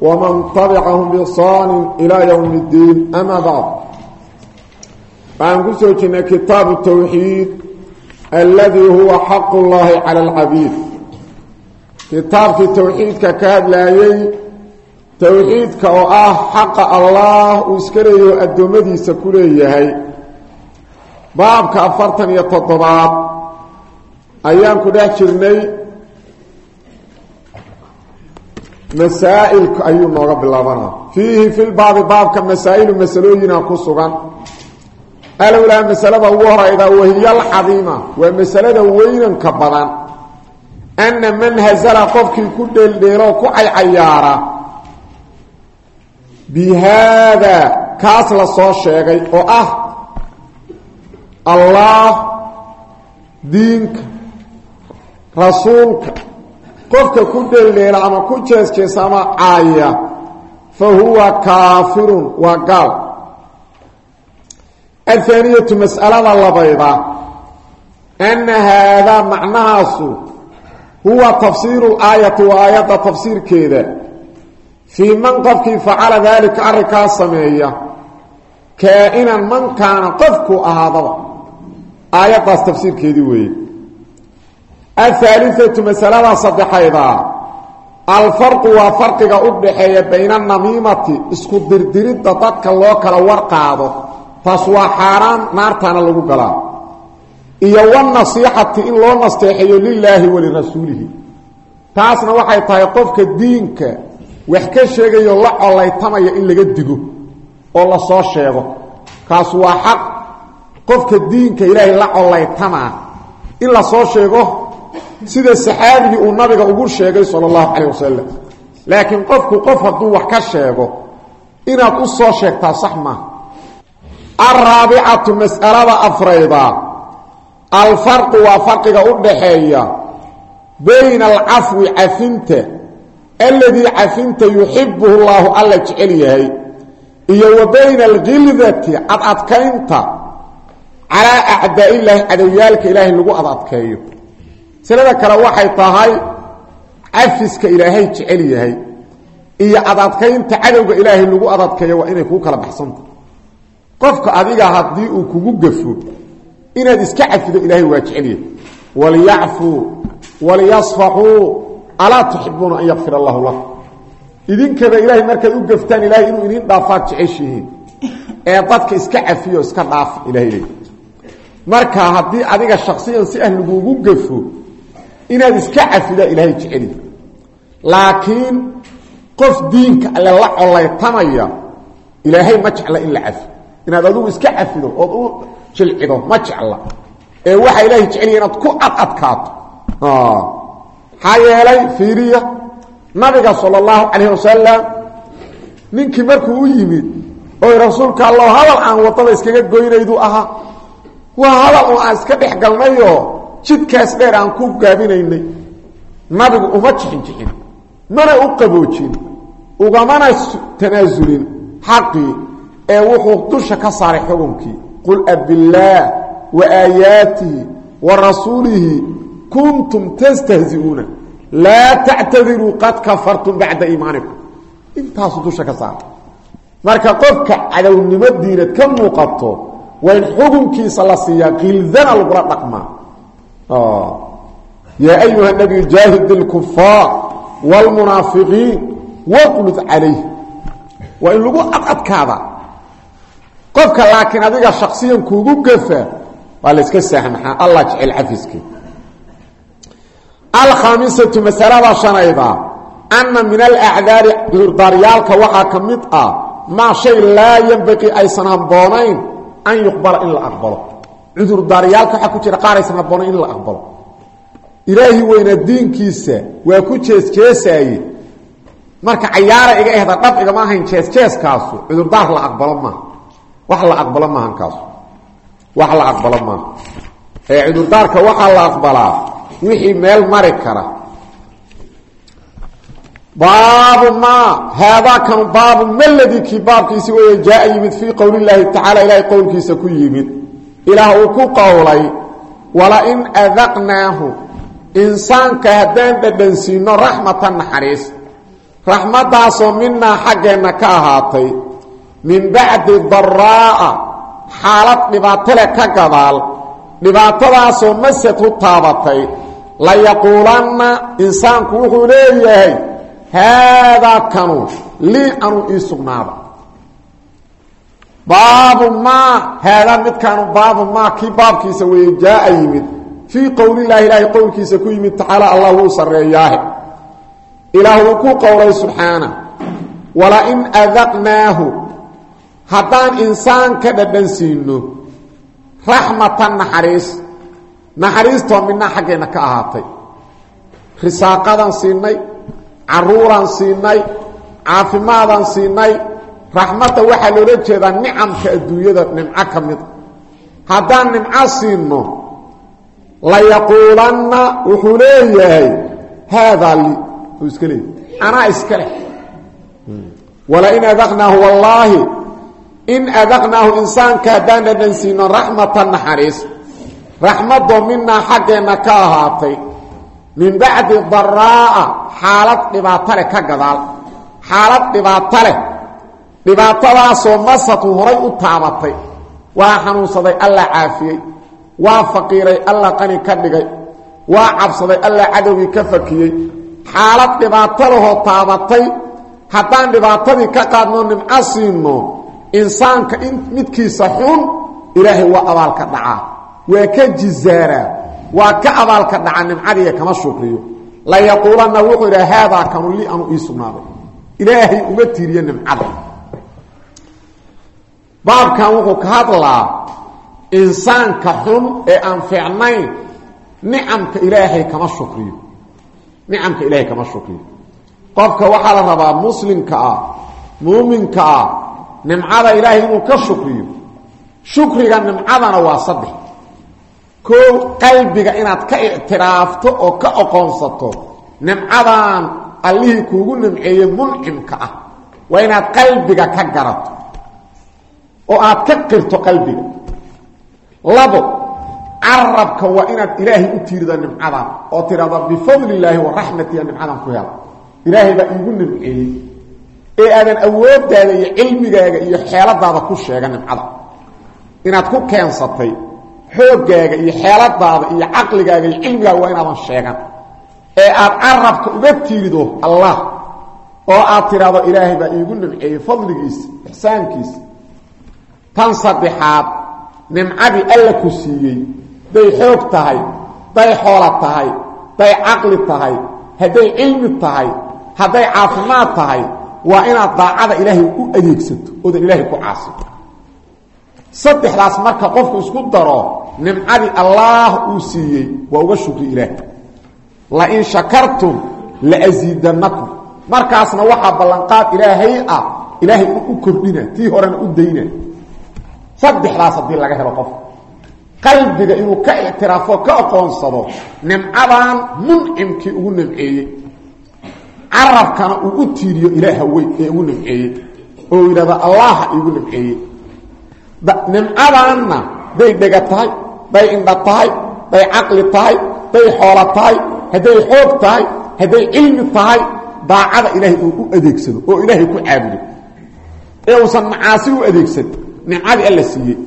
ومن تبعهم بإحسان إلى يوم الدين أما بعد فأنكو سوچنا كتاب التوحيد الذي هو حق الله على العبيد كتاب التوحيد ككاد لايي توحيد كأه حق الله واسكريه الدومدي سكوليه باب كأفرتن يتطباب masaail ayuu nooga bilaabana. Fiihi filbaabi baabka masaa'ilu masalooyina ku sugan. Alowlaa masalada ugu horayda wahiyalcadiima waa masalada weynanka badan. Anna man hazala qofkii ku dheeldheeloo ku caycayaara. Bi haadaa kaas la soo sheegay oo ah allaah diinka rasuulka qofka ku dheeldheela ama ku jeesjeesa ama caaya fa huwa kaafirun waa gaal. Athaaniyatu mas'alada labayda anna haadaa macnahaasu huwa tafsiiru laayati waa aayadda tafsiirkeeda. Fii man qofkii facala daalika arrinkaa sameeya kaa-inan man kaana qofku ahaadaba aayaddaas tafsiirkeedii weeye ahaaliatu masalada saddexayda alfarqu waa farqiga u dhaxeeya bayna anamiimati isku dirdiridda dadka loo kala warqaado taas waa xaaraan naartaana lagu galaa iyo wanasiixati in loo nasteexeeyo lilaahi walirasuulihi taasna waxay tahay qofka diinka wax ka sheegayo la colaytamaya in laga digo oo la soo sheego kaas waa xaq qofka diinka ilaahay la colaytamaa in la soo sheego sida saxaabigii uu nabiga ugu sheegay sal اllahu calayh wasalam laakiin qofku qof hadduu wax ka sheego inaad u soo sheegtaa sax maaha alraabicatu mas'alada afrayda alfarqu waa farqiga u dhaxeeya bayna alcafwi cafinta aladii cafinta yuxibuhu llahu alla jecel yahay iyo wa bayna alkhildati cadadkaynta calaa acdaa illaahi cadowyaalka ilaahay lagu adadkeeyo masalada kale waxay tahay cafiska ilaahay jecel yahay iyo adadkaynta cadowga ilaahay lagu adadkeeyo waa inay kuu kala baxsanta. Qofka adiga haddii uu kugu gafo inaad iska cafido ilaahay waa jecel yahay. Waliyacfuu waliyasfaxuu alaa tuxibuuna an yakfir allahu lakum. Idinkaba ilaahay markaad u gaftaan ilahay inuu idin dhaafaad jeceshihiin ee dadka iska cafiyo iska dhaaf ilahay marka haddii adiga shaksiyan si ah lagugu gafo inaad iska cafida ilaahay jeceli. Laakiin qof diinka alle la colaytamaya ilaahay ma jecla in la cafi. Inaad adigu iska cafido ood u jilcido ma jecla. Ee waxaa ilaahay jeceliya inaad ku adadkaato maxaa yeelay fiiriya nabiga sala allahu calayh wasalam ninkii markuu u yimid oy rasuulka allo hadal aan waddada iskaga goynaydu ahaa waa hadal oo aan iska dhex galnayoo jidkaas dheer aan ku gaabinaynay nabigu uma jixin jixin mana u qaboojin. Ugamana tanaasulin xaqii ee wuxuu dusha ka saaray xukunkii. Qul abillaah wa aayaatihi wa rasuulihi kuntum tastahzi'uuna. Laa tactadiruu qad kafartum bacda iimaanikum. Intaasuu dusha ka saaray marka qofka cadownimo diinad ka muuqato waa in xukunkiisa la siiyaa khildana lagula dhaqmaa yaa ayuha nabiyu jaahid اlkufaar wاlmunaafiqiin waqlud calayh waa in lagu adadkaada qofka laakiin adiga shaksiyan kuugu gafa waa la iska saamaxaa allah jecel cafiske alkhaamisatu masalada shanayda ana min alacdaari cudurdaaryaalka waxaa ka mid ah maa shay laa yanbaqii aysan habboonayn an yuqbala in la aqbalo cudurdaaryaalka waxaa ku jira qaar aysan habboonayn in la aqbalo. Ilaahi weyna diinkiisa waa ku jeesjeesaaye marka cayaara iga ehda dhab igama ahayn jees jeeskaasu cudurdaar la aqbalo maaha wax la aqbalo maahan kaasu. Wax la aqbalo maaha ee cudurdaarka waxaa la aqbalaa wixii meel mari kara. Baabu ma haadaa kanu baabu maladii kii baabkiisi wey jaaa yimid fii qowli llaahi tacaala ilaahay qowlkiisa ku yimid ilaah uu ku qowlay walain adaqnaahu insaanka haddaan dhadhansiino raxmatan naxariis. Raxmaddaasoo minaa xaggeenna ka ahaatay min bacdi daraa'a xaalad dhibaatole ka gadaal dhibaatadaasoo masad u taabatay layaquulanna insaanku wuxuu leeyahay haadaa kanu lii anuu ii sugnaada baabu maa haadaa midkaanu baabu maa kii baabkiisa weeye jaaa yimid. Fii qowlilahi ilaahay qowlkiisa ku yimid tacaala allah wuu sarreeyaahe. Ilaah uu ku qowlay subxaana. Walain adaqnaahu haddaan insaan ka dhadhansiino raxmatan naxariis. Naxariistoo midna xaggeenna ka ahaatay. Risaaqadaan siinay caruuraan siinay caafimaadaan siinay raxmadda waxaa loola jeedaa nicamka adduunyada nimco ka mida haddaan nimco siinno layaquulanna wuxuu leeyahay haadaa li uu iska leeyahy anaa iska leh. Walain adaqnaahu wallaahi in adaqnaahu insaanka haddaan dhadhansiino raxmatan naxariis. Raxmadoo minaa xaggeenna ka ahaatay. Min bacdi daraa'a xaalad dhibaato leh ka gadaal. Xaalad dhibaato leh dhibaatadaasoo masatu horay u taabatay. Waa xanuunsaday alla caafiyey. Waa faqiiray alla qani ka dhigay. Waa cabsaday alla cadowgii ka fakiyey. Xaalad dhibaato lahoo taabatay. Haddaan dhibaatadii ka qaadno nimco siinno insaanka in midkiisa xun ilaahay waa abaalka dhacaa. Waa ka jizaaraa waa ka abaalka dhaca nimcadiiya kama shukriyo. Layaquulanna wuxuu idhaha haadaa kanu lii anu ii sugnaaday. Ilaahay uma tiiriyo nimcada baabkan wuxuu ka hadlaa insaanka xun ee aan fiicnayn nicamka ilaahay kama shukriyo. Nicamka ilaahay kama shukriyo. Qofka waxaa la rabaa muslimka ah muuminka ah nimcada ilaahay inuu ka shukriyo. Shukriga nimcadana waa saddex. Koo qalbiga inaad ka ictiraafto oo ka oqoonsato nimcadan allihii kuugu nimceeyey muncimka ah. Waa inaad qalbiga ka garato oo aad ka qirto qalbiga. Labo carabka waa inaad ilaahay u tiirida nimcadan oo tidhahda bifadli illaahi wa raxmatiya nimcadan ku hela ilaahay baa iigu nimceeyey. Ee aadan awooddaada iyo cilmigaaga iyo xeeladaada ku sheega nimcada. Inaad ku keensatay xoogaaga iyo xeeladaada iyo caqligaaga iyo cilmigaaga waa inaadan sheegan. Ee aad carabka uga tiirido allah oo aad tidhahdo ilaahay baa iigu nimceeyey fadligiisa ixsaankiisa tan saddexaad nimcadii alla ku siiyey day xoog tahay day xoolo tahay day caqli tahay hadday cilmi tahay hadday caafimaad tahay waa inaad daacada ilaahay u adeegsato oodan ilaahay ku caasio saddexdaas marka qofku isku daro nimcadii allaah uu siiyey waa uga shukri ilaah lain shakartum laasiidanakum markaasna waxaa ballanqaad ilaahay ah ilaahay u kordhina tii horena u dayna saddexdaas haddii laga helo qofka qalbiga inuu ka ictiraafo ka aqoonsado nimcadan muncimkii ugu nimceeyey. Carabkana uu u tiiriyo ilaaha weyn ee ugu nimceeyey. Oo yidhahdo allaha igu nimceeyey. Nimcadanna day dhega tahay day indha tahay day caqli tahay day xoolo tahay hadday xoog tahay hadday cilmi tahay daacada ilaahay uu u adeegsado oo ilaahay ku caabudo. Ee uusan macaasi u adeegsan nimcadii alla siiyey.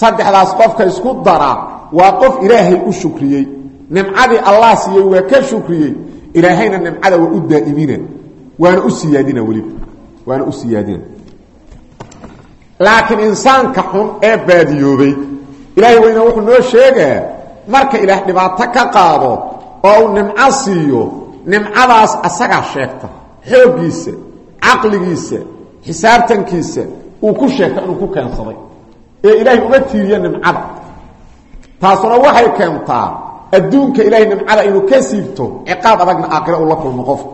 Saddexdaas qofka isku daraa waa qof ilaahay u shukriyey. Nimcadii allah siiyey waa ka shukriyey. Ilaahayna nimcada waa u daa'imina. Waana u siyaadina weliba waana u siyaadina. Laakiin insaanka xun ee baadiyoobay ilaahay weyna wuxuu noo sheegaa marka ilaah dhibaato ka qaado oo uu nimco siiyo nimcadaas asagaa sheegta. Xooggiisa caqligiisa xisaabtankiisa uu ku sheegta inuu ku keensaday. Ee ilaahay uma tiiriyo nimcada. Taasuna waxay keentaa adduunka ilaahay nimcada inuu ka siibto ciqaab adagna aakhira uu la kulmo qofka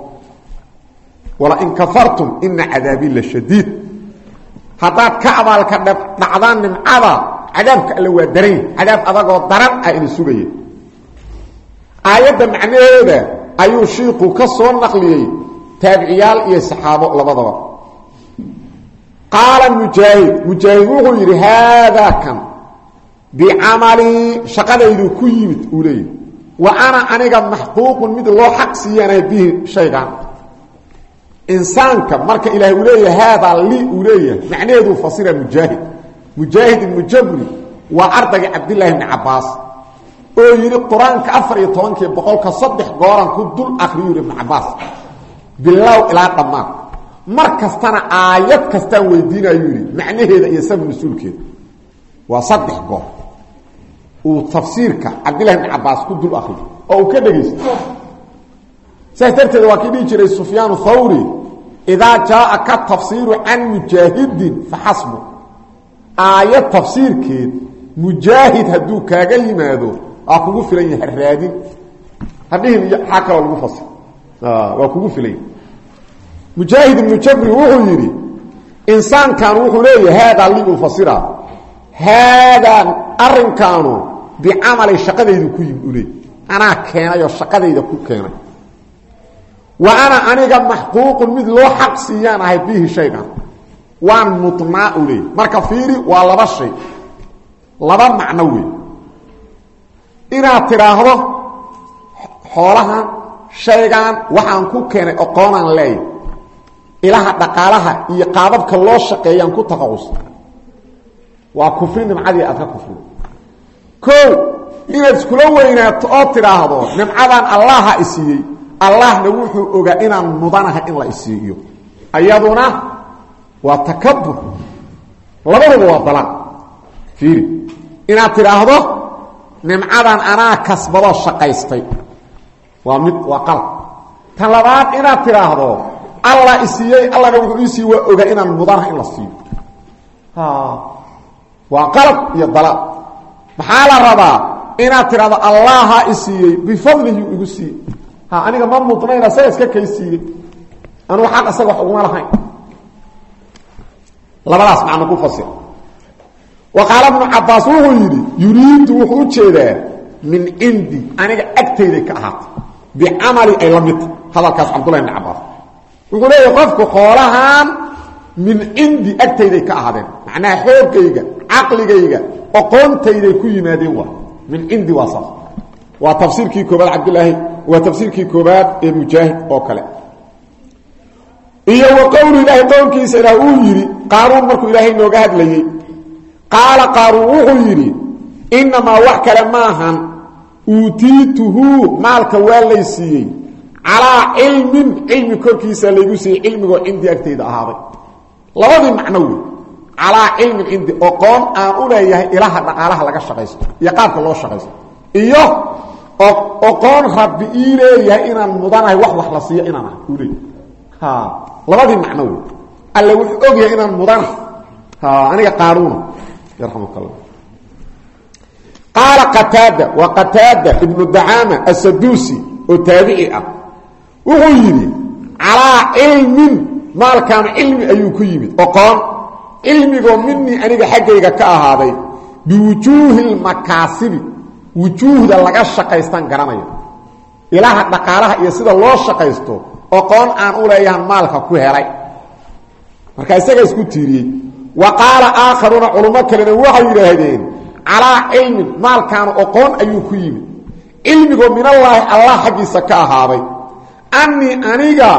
walain kafartum ina cadaabii la shadiid. Haddaad ka abaalka dhacdaan nimcada cadaabka alle waa daran cadaab adagoo daran ah ina sugaya aayadda macnaheeda ayuu shiiku ka soo naqliyey taabiciyaal iyo saxaabo labadaba qaala mujaahid mujaahid wuxuu yidhi haadaa kan bicamalii shaqadaydu ku yimid uu leeyahy wa ana aniga maxquuqun mid loo xaq siiyaanay bihi shaygan insaanka marka ilaahay uu leeyahay haadaa li uu leeyahay macnaheeduu fasira mujaahid mujaahid ibnu jabri waa ardayga cabdillaahi ibni cabbaas oo yidhi qur'aanka afar iyo tobankii boqolka saddex gooran ku dul akriyu ibnu mar aayad kastaan weydiinayuu yidhi macnaheeda iyo sabab mas'uulkeeda waa saddex goor. Uu tafsiirka cabdillahi ibni cabbaas ku dul akriyo oo ka dhegaysto saas darteed kii jiray sufyaan thawri idaa jaaaka tafsiiru can mujaahidin faxasbu. Aayad tafsiirkeed mujaahid hadduu kaaga yimaado waa kugu filan yahay raadin. Hadhihin iyo xaa kaloo lagu fasir waa kugu filan yahay mujaahid ibnu jabri wuxuu yidhi insaankan wuxuu leeyahay haadaa li uu fasira haadaa arrinkaanu bicamali shaqadaydu ku yimid u leey anaa keenayoo shaqadayda ku keenay. Wa ana aniga maxquuqun mid loo xaq siiyaan ahay bihi shaygan waan mudnaa u leey marka fiiri waa laba shay. Laba macno wey inaad tidhaahdo xoolahan shaygan waxaan ku keenay oqoonaan leeya ilaha dhaqaalaha iyo qaababka loo shaqeeyaan ku taqawusa waa kufri nimcadii aad ka kufri o inaad iskula weynaato oo tidhaahdo nimcadan allaha isiiyey. Allahna wuxuu ogaa inaan mudanahay in la isiiyo. Ayaduna waa takabur labaduba waa dalaan fiiri. Inaad tidhaahdo nimcadan anaa kasbadoo shaqaystay. Waa mid waa qalab. Tan labaad inaad tidhaahdo allah isiiyey allana wuxuu ii siiye waa ogaa inaan mudanahay in la siiyo. Waa qalab iyo dalaal. Maxaa la rabaa inaad tidhahdo allaha isiiyey bifadlihi igu siiyey ha aniga ma mudnayn asaga iska kay siiyey anugu xaq isaga wax uguma lahayn. Labadaas macno ku fasir wa qaala bnu cabaas wuxuu yidhi yuriidu wuxuu u jeedaa min cindi aniga agtayday ka ahaatay. Bicamali ay la midta hadalkaas cabdullahi bn cabaas wuxuu leeyahay qofku xoolahan min cindi agtayday ka ahaadeen. Macnaha xoogayga caqligayga oqoontayday ku yimaadeen waa. Min cindi waa saas. Waa tafsiirkii koobaad cabdilaahi waa tafsiirkii ee mujaahid oo kale. Iyo wa qowlu ilaahi qowlkiisa ilaah uu yidhi qaaruun markuu ilaahay nooga hadlayey qaala qaaruun wuxuu yidhi innamaa wax kale maahan uutiituhu maalka waa lay siiyey calaa cilmin cilmi korkiisa laygu siiyey cilmigoo cindii agtayda labadii macno wey calaa cilmin cindi oqoon aan u leeyahay ilaha dhaqaalaha laga shaqaysto iyo qaabka loo shaqaysto. Iyo oqoon rabbi ii leeyahay inaan mudanahay wax wax la siiyo inaan ah uu leeyahay. Labadii macno alle wuxuu og yahay inaan mudanahay. Aniga qaaruuna yarxamuk allah qaala qataada waa qataada ibnu dacaama asaduusi wuxuu yidhi calaa cilmin maalkaan cilmi ayuu ku yimid. Oqoon cilmigoo minii aniga xaggayga ka ahaaday biwujuuhi lmakaasibi wujuuhda laga shaqaystaan garanaya. Ilaha dhaqaalaha iyo sida loo shaqaysto oqoon aan u leeyahan maalka ku helay. Marka isaga isku tiiriyey wa qaala aakharuuna culummo kalena waxay yidhaahdeen calaa cilmin maalkaanu oqoon ayuu ku yimid. Cilmigoo minallaahi allah xaggiisa ka ahaaday annii aniga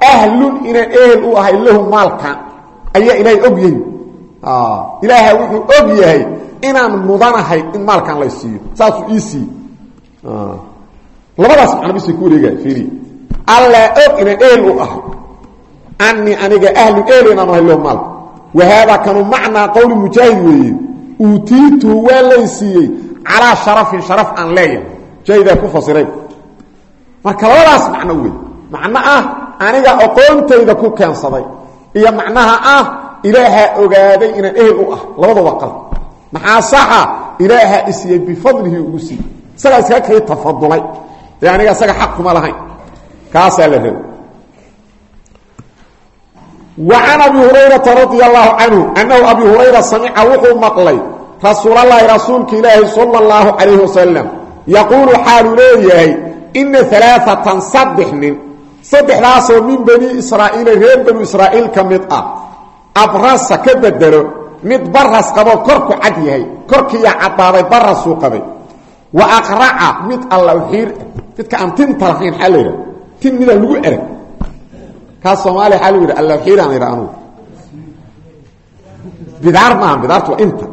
ahlun inaan ehel u ahay lahu maalkan ayaa ilaahay og yahay. Ilaaha wuxuu og yahay inaan mudanahay in maalkan lay siiyo. Saasuu ii siiye labadaas macnabisay ku wareega fiiri. Allaa og inaan ehel u ahay. Annii aniga ahlun ehel inaan ahay lahu maalka wa haadaa kanu macnaa qowli mujaahid weeye. Uutiituhu waa lay siiyey calaa sharafin sharaf aan leeyahay. Mujaahidaa ku fasiray marka labadaas macno wey macno ah aniga aqoontayda ku keensaday. Iyo macnaha ah ilaahaa ogaaday inaan ehel u ah. Labadooda qalb maxaa saxa? Ilaahaa isiiyey bifadlihi ugu siiyey isagaa iskaga kay tafadulay. Ee aniga isaga xaq kuma lahayn. Kaasaa la wa can abi hurayrata radia allahu canhu annahu abi hurayra samica wuxuu maqlay rasuulallaahi rasuulka ilaahi sala allahu calayhi wasalam yaquulu xaaluu leeyahay ina alaaatan saddex nin. Saddexdaasoo min bani israa'iila reer banu israa'iil ka mid ah. Abrasa ka bedelo mid baras qabo korku cad yahay. Korkiiyaa caddaaday barasuu qabay. Wa aqraca mid alla xiir midka aan tinta lahayn xaa la yidhaha tin midaan lagu erag kaas soomaaliya xaa lagu yidha alla xiiraan idha anugu. Bidaar maaha bidaartu waa inta.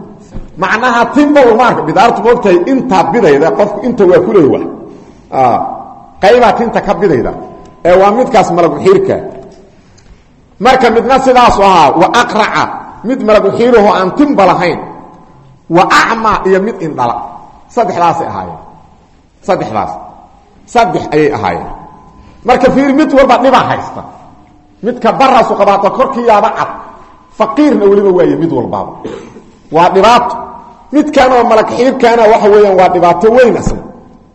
Macnaha tinba umaarka bidaartu moogtahay intaa bidayda qofku inta waa kuleey wa qaybaa tinta ka bidayda ee waa midkaas malagu xiirka marka midna sidaasu ahaa wa aqraca mid malagu xiirahoo aan tinba lahayn wa acma iyo mid indhala saddexdaasay ahaayeen saddexdaas saddex ayay ahaayeen marka fiir mid walba dhibaa haysta midka baraasu qabaata korkiiyaaba cad faqiirna weliba waaye mid walbaaba waa dhibaato midkan oo malag xiirkaana waxa weeyaan waa dhibaato weyn asna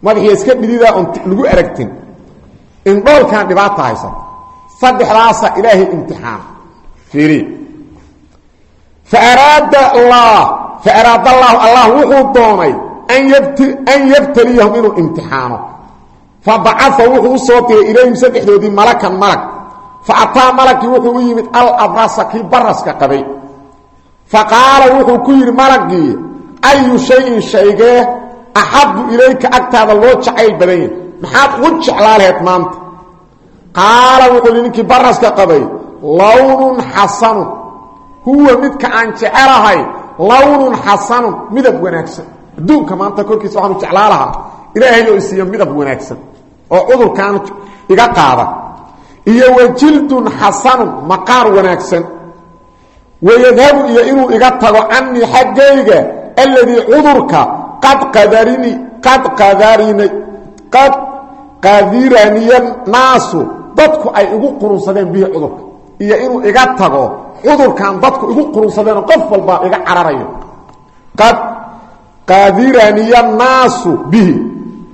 madaxiya iska dhididaa oon lagu aragtin. Indhoolkan dhibaata haysa saddexdaasa ilaahay imtixaan fiiri. Faaraada allah faaraada allaahu allah wuxuu doonay an yabtaliyahum inuu imtixaano. Fabacaa wuxuu soo diray ilayhim saddexdoodii malakan malag. Fa ataa malagii wuxuu u yimid alabrasa kii baraska qabay. Fa qaala wuxuu ku yidhi malagii ayu shayin shaygee axabu ilayka agtaada loo jacayl badan yahy maxaad ugu jeclaa laheyd maanta qaala wuxuu yidhi ninkii baraska qabay lawnun xasanun huwa midka aan jecelahay lawnun xasanun midab wanaagsan adduunka maanta korkiisa waxaanu jeclaa lahaa ilaahayoo isiiyo midab wanaagsan oo cudurkaan iga qaada iyo wa jildun xasanun maqaar wanaagsan wayadhabu iyo inuu iga tago canii xaggayga alladii cudurka qad qadarini qad qadarini qad qadiraniya naasu dadku ay igu qurunsadeen bihi cudurka iyo inuu iga tago cudurkan dadku igu qurunsadeenoo qof walbaa iga cararayo qad qaadiraniya naasu bihi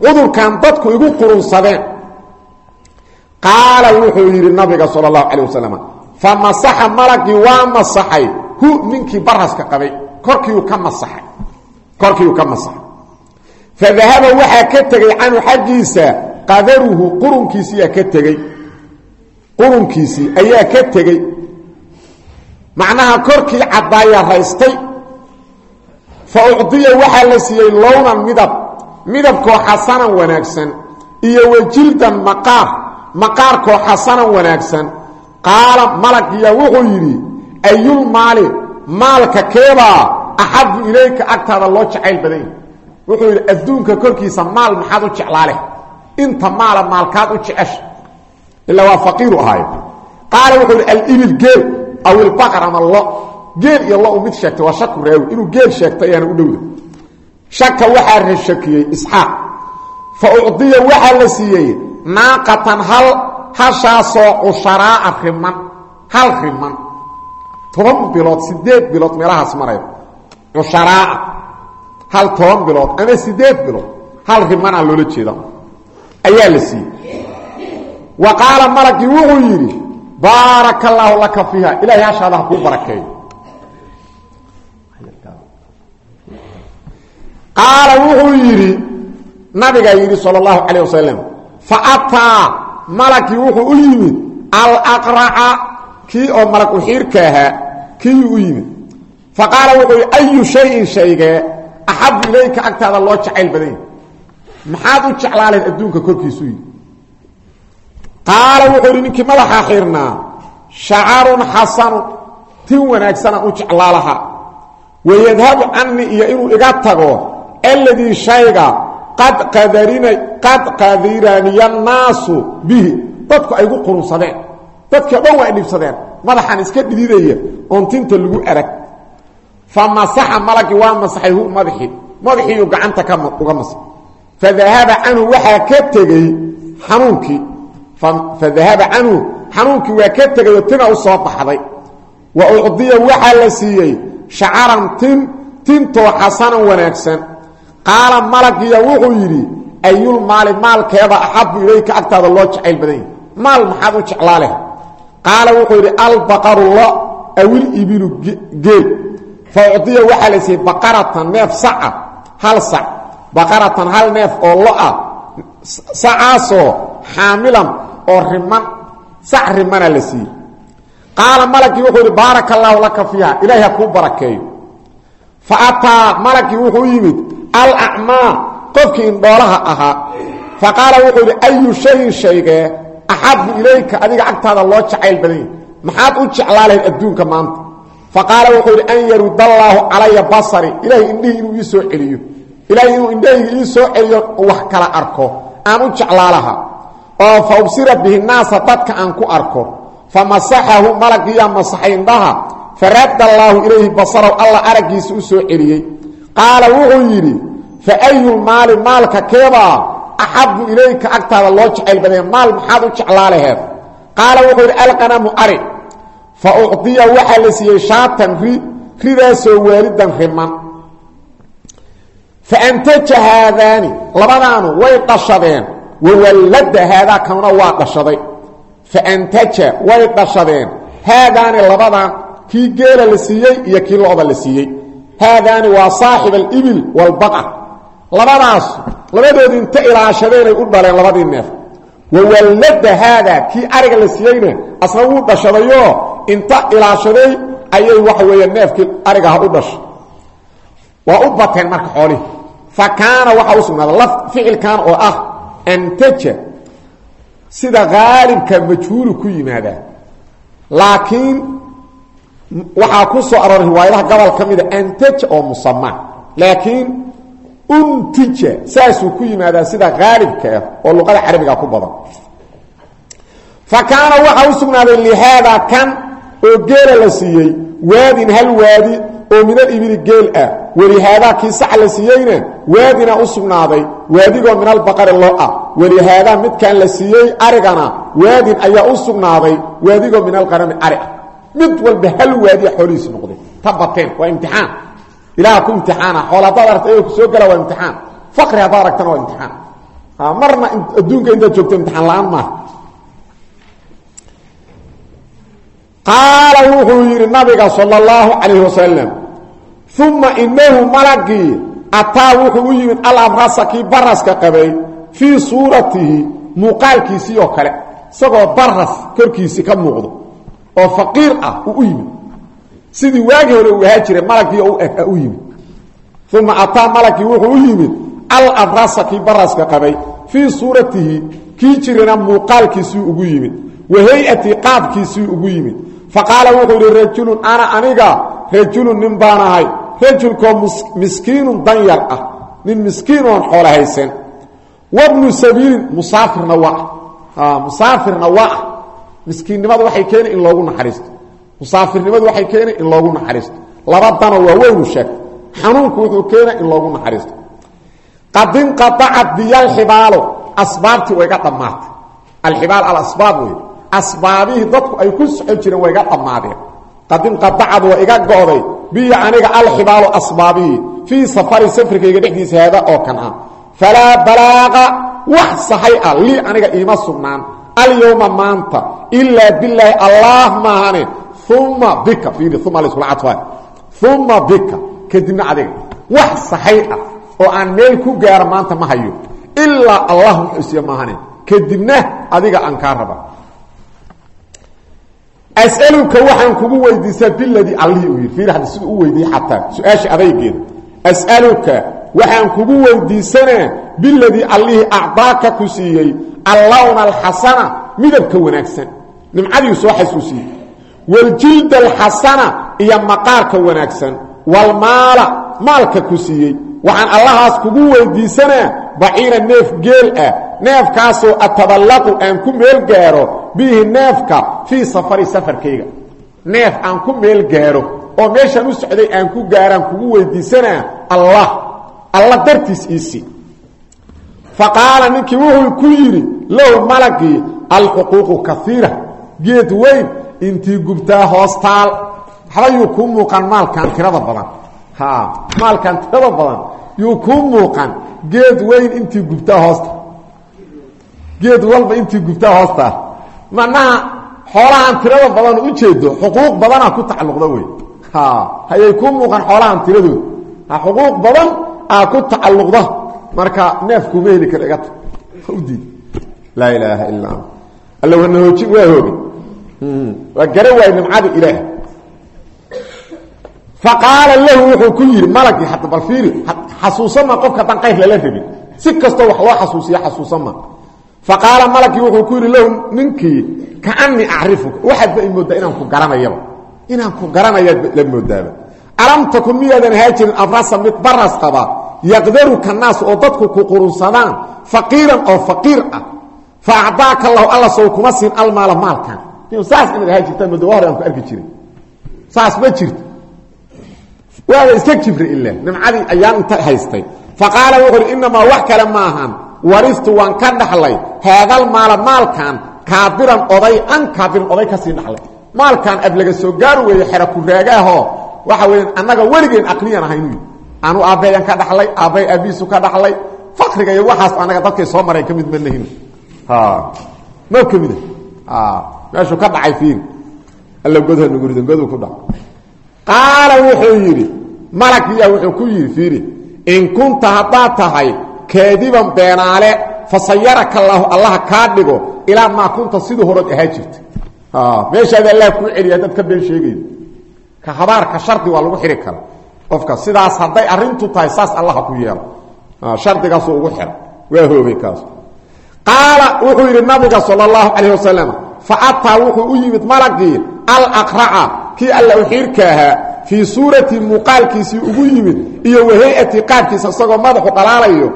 cudurkan dadku igu qurunsadeen qaala wuxuu yidhi nabiga sal اlahu calيه wasalam fa masaxa malagii waa masaxay hu ninkii baraska qabay korkiiu ka masaxay korkiiu ka masaxay. Fadahaba waxaa ka tegey canhu xaggiisa qadaruhu qurunkiisiyaa ka tegey qurunkiisii ayaa ka tegey macnaha korkii caddaaya raystay fa ucdiya waxaa la siiyey lownan midab midabkoo xasanan wanaagsan iyo wajildan maqaar maqaarkoo xasanan wanaagsan. Qaala malagiya wuxuu yidhi ayul maali maalka keebaa axabu ilayka agtaada loo jacayl badan yahi wuxuu yidhi adduunka korkiisa maal maxaad u jeclaa leh inta maala maalkaad u jecesha ilaa waa faqiiru ahaay qaala wuxuu yidhi alibil geel aw ilbaqar ama lo geel iyo lo u mid sheegtay waa shaku raawi inuu geel sheegtay ayaana u dhowda shaka waxaa rashakiyey isxaaq fa ucdiya waxaa la siiyey naaqatan hal hashaasoo cusharaa'a riman cusharaa'a hal toban bilood ama sideed bilood. Hal rimana loola jeeda ayaa la siiyey. Wa qaala malagii wuxuu yidhi baaraka allaahu laka fiiha. Ilahay hashaada ha kuu barakeeyo qaala wuxuu yidhi nabigaa yidhi sal اllahu calayه wasalam faataa malagii wuxuu u yimid alaqraca kii oo malagulxiirka ahaa kiyuu u yimid faqaala wuxuu yidhi ayu shayin shaygee? Axabu ilayka agtaada loo jacayl badan yahy maxaad u jeclaaleed adduunka korkiisu yidhi. Qaala wuxuu yidhi ninkii madaxa xirnaa shacarun xasanu tin wanaagsanaan u jeclaa lahaa wayadhabu cani iyo inuu iga tago aladii shayga qad qadiraniya naasu bihi. Dadku ay gu qurunsadeen dadkii o dhan waa dhibsadeen. Madaxan iska dhididaya oon tinta lagu arag fa masaxa malagii waa masaxay hu madaxii. Madaxiiyu gacanta uga masax fadahaba canhu waxaa ka tegey xanuunkii. Fadahaba canhu xanuunkii waa ka tegayoo tina u soo baxday. Wa ucdiya waxaa la siiyey shacaran tin tintoo xasanan wanaagsan. Qaala malagiya wuxuu yidhi ayul maali maalkeeda axabu ilayka agtaada loo jacayl badan yahy maal maxaad u jeclaa leh? Wuxuu yidhi albaqaru awil ibilu geel fa ucdiya waxaa la siiyey baqaratan neef saca hal sac. Baqaratan hal neef oo lo'ah sacaasoo xaamilan oo riman sac rimana la siiyey. Qaala malagii wuxuu yidhi baaraka allaahu laka fiiha ilaahi ha kuu barakeeyo. Fa ataa malagii wuxuu yimid alacmaa qofkii indhoolaha ahaa. Fa qaala wuxuu yidhi ayu shayin shaygee axabu ilayka adiga agtaada loo jacayl badan maxaad u jeclaa lahayd adduunka fa qaala wuxuu yidhi an yarud allaahu calaya basari. Ilaahay indhihii inuu ii soo celiyo. Ilaahay inuu indhahayga ii soo celiyo wax kala arko. Aan u jeclaa laha oo fa ubsira bihi naasa dadka aan ku arko. Fa masaxahu malagiyaa masaxay indhaha. Faradda allaahu ilayhi basaraw alla araggiisa u soo celiyey. Qaala wuxuu yidhi fa ayulmaali maalka keebaa axabu ilayka agtaada loo jacayl maal maxaad u jeclaa laheed qaala wuxuu yidhi alqanamu ari fa ucdiya waxaa la siiyey shaatan ri ridaasoo waalidan riman. Fa antaja haadaani labadaanu way dhashadeen wawallada haadaa kanuna waa dhashaday fa antaja way dhashadeen haadaani labadan kii geela la siiyey iyo kii lo-da la siiyey. Haadaani waa saaxib alibil walbaqa labadaas labadoodii inta ilaashadeenay u dhaleen labadii neef. Wawallada haadaa kii ariga la siiyeyna asna wuu dhashadayoo inta ilaashaday ayay waxa weeye neefkii arigaha u dhashay waa u bateen marka xoolihii fa kaana waxaa u sugnaaday laf ficilkan oo ah antaja sida haalibka majhuulu ku yimaadaa laakiin waxaa ku soo arooray riwaayadaha gobol ka mida oo musama laakiin untija saasuu ku yimaadaa sida haalibka ah oo luqada carabiga ku badan. Fa kaana waxaa u sugnaaday lihaadaa kan oo geela la siiyey waadin hal waadi oo minal ibili geel ah. Walihaadaa kii sac la siiyeyna waadina u sugnaaday waadigoo minalbaqari loo ah. Walihaadaa midkan la siiyey arigana waadin ayaa u sugnaaday waadigoo minalqanami ari ah. Mid walba hal waadiya xoolihiisi noqday. Ta bateen waa imtixaan. Ku imtixaana xool haddaad aragta ayagoo ku soo gala waa imtixaan. Faqri haddaad aragtana waa imtixaan. Marna adduunka intaad joogto imtixaan la'aan qaala wuxuu yidhi nabiga sala allahu calayhi wasalam uma inahu malagii ataa wuxuu u yimid alabrasa kii baraska qabay fii suuratihi muuqaalkiisii oo kale isagoo baras korkiisii ka muuqdo oo faqiir ah uu u yimid. Sidii waagii hore uu ahaa jiray malagii oo u eg u yimid. Uma ataa malagii wuxuu u yimid alabrasa kii baraska ugu yimid wa yimid faqaala wuxuu yidhi rajulun ana aniga rajulun nin baan ahay. Rajulkoo miskiinun danyar ah. Nin miskiin oon xoolo haysan. Wabnu sabiilin musaafirna waa ah. Musaafirna waa ah. Miskiinnimadu waxay keeni in loogu naxariisto. Musaafirnimadu waxay keeni in loogu naxariisto. Laba dano waa weynu sheeg. Xanuunku wuxuu keena in loogu naxariisto. Qad inqaacat biyalxibaalo asbaabtii wayga dhammaatay. Alxibaal alasbaab wey asbaabihii dadku ay ku soco jireen way iga dhammaadeen. Qad inqaacad waa iga go'day. Biyo aniga alxibaalu asbaabihii fii safari safrikayga dhexdiisa haada oo kan ah. Falaa wax sahay ah aniga iima sugnaan. Alyowma maanta ilaa bilaahi allah maahane uma bika fiiri uma laskula cadfaa uma bika kadibna adiga. Wax sahay ah oo aan meel ku gaaro maanta ma hayo. Ilaa allah wuxuusiya maahane kadibna adiga aan kaa raba asaluka waxaan kugu weydiisaa biladii allihii uu yidhi fiir hadda siduu u weydiiyey xataa su'aasha adaygeeda as'aluka waxaan kugu weydiisanaa biladii allihii acdaaka ku siiyey allawna alxasana midabka wanaagsan nimcadii soo xasuusiyey waljilda alxasana iyo maqaarka wanaagsan walmaala maalka ku siiyey waxaan allahaas kugu weydiisanaa baciina neef geel ah neefkaasoo ataballaqu aan ku meel gaaro bihi neefka fii safari safarkayga. Neef aan ku meel gaaro oo meeshaan u socday aan ku gaaraan kugu weydiisanaa allah. Alla dartiis iisi fa qaala ninkii wuxuu ku yidhi lahu malagii alxuquuqu kaiira geed weyn intii gubtaa hoostaal. Waxba yuu kuu muuqan maalkan tirada badan. Maalkan tirada badan yuu kuu muuqan. Geed weyn intii gubtaa hoosta. Geed walba intii gubtaa hoosta macnaha xoolahan tirada badan ujeedo xuquuq badana ku tacalluqda wey hayay ku muuqan xoolahan tiradooda xuquuq badan aa ku tacalluqda marka neefkuuma heli kara iga diid laa ilaaha ila alla wana hooji waa hooge waa gara waay nimcada ilaah faqaala lahu wuxuu ku yidhi malagii hadda bal fiiri xasuusama qofka haddaan qayr lala rabin. Si kastoo wax loo xasuusiya xasuusama faqaala malagii wuxuu ku yidhi lahu ninkii kaanii acrifuka. Waxaadba i moodaa inaan ku garanayaba. Inaan ku garanayaad la moodaaba. Alam takun miyaadan ahaa jirin abrasa mid baras qaba? Yaqdaruka naas oo dadku ku qurunsadaan faqiiran oo faqiir ah. Fa acdaaka lahu alla sow kuma siin almaala maalkan. Saas inaad ahaa jirtaan mooda hore aan ku arki jirin. Saas ma jirto. Waaba iska jibri ila nimcadii ayaan inta haystay. Faqaala wuxu uhi inamaa wax kale maahan waristu waan ka dhaxlay. Haadal maala maalkan kaabiran oday an kaabiran oday ka sii dhaxlay. Maalkan ab laga soo gaari weeye xera ku raagaahoo waxa weya annaga weligeen aqliyan ahaynu anu aabbeyan ka dhaxlay aabbay aabiisu ka dhaxlay. Fakriga iyo waxaas anaga dadkay soo mareen ka ma nahin ma ka mida meeshuu ka dhacay fiiri alla godha nuguridan godu ku dhaca qaala wuxuu yidhi malaggiyaa wuxuu ku yidhi fiiri in kunta haddaad tahay kaadiban beenaale fasayaraka allaahu allaha kaa dhigo ilaa maa kunta sidii horood ahaa jirta meeshaada allah kuu celiya dad ka been sheegayda ka habaarka shardi waa lagu xiri kara qofka sidaas hadday arintu tahay saas allaha ku yeelo. Shardigaasuu ugu xira. Waa hoogay kaas. Qaala wuxuu yidhi nabiga sal اllahu calayh wasalam uxiirka ahaa fii suurati muuqaalkiisii ugu yimid iyo wahayati qaabkiisa isagoo madaxu dhalaalayo.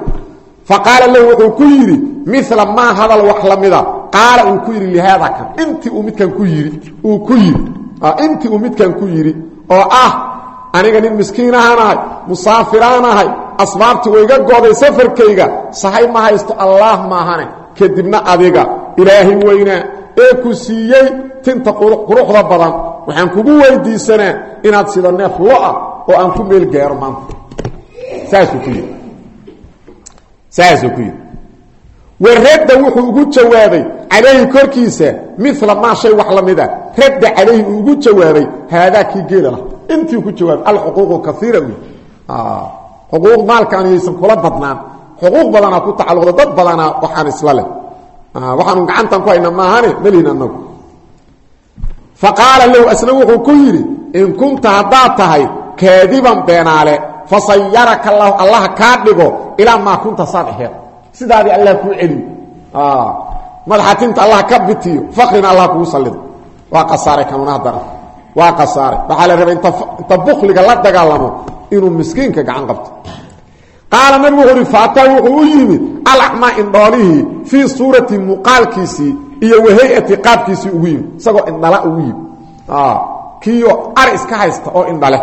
Faqaala lahu wuxuu ku yidhi mila maa hadal wax lamida qaala uu ku yidhi lihaada kan intii uu midkan ku yidhi uu ku yidhi intii uu midkan ku yidhi oo ah aniga nin miskiinahaanahay musaafiraanahay asbaabtii wayga gooday safarkayga. Sahay ma haysto allaah maahane kadibna adiga ilaahay weynaa ee ku siiyey tinta quruxda badan waxaan kugu weydiisanaa inaad sida neef lo'a oo aan ku meel gaaro maanta. Saasuu ku yidhi. Saasuu ku yidhi. Waradda wuxuu ugu jawaabay calayhi korkiisa mila maa shay wax la mida. Radda calayhi uu ugu jawaabay haadaa kii geela lah intii ku jawaabay alxuquuqu kaiira wy xuquuq maalkaan yaysan kula badnaan. Xuquuq badanaa ku tacalluqda dad badanaa waxaan isla leh. Waxaanu gacantan ku hayna maahane melihin anagu faqaala lahu asna wuxuu ku yidhi in kunta haddaad tahay kaadiban beenaale fasayaraka allahu allaha kaa dhigo ilaa maa kunta saad aheed. Sidaadii allah kuu celiyo madaxatinta allah ka bitiyo fakrina allah kugu sallido waa kasaaray kanuna haddana. Waa kasaaray waxaa la rabay inta bukliga la dagaalamo inuu miskiinka gacan qabto qaala nabigu wuxu uhi faataa wuxuu u yimid alacmaa indhoolihii fii iyo wahayati qaabkiisii ugu yimid. Isagoo indhala ugu yimid. Kiio ari iska haysta oo indhale.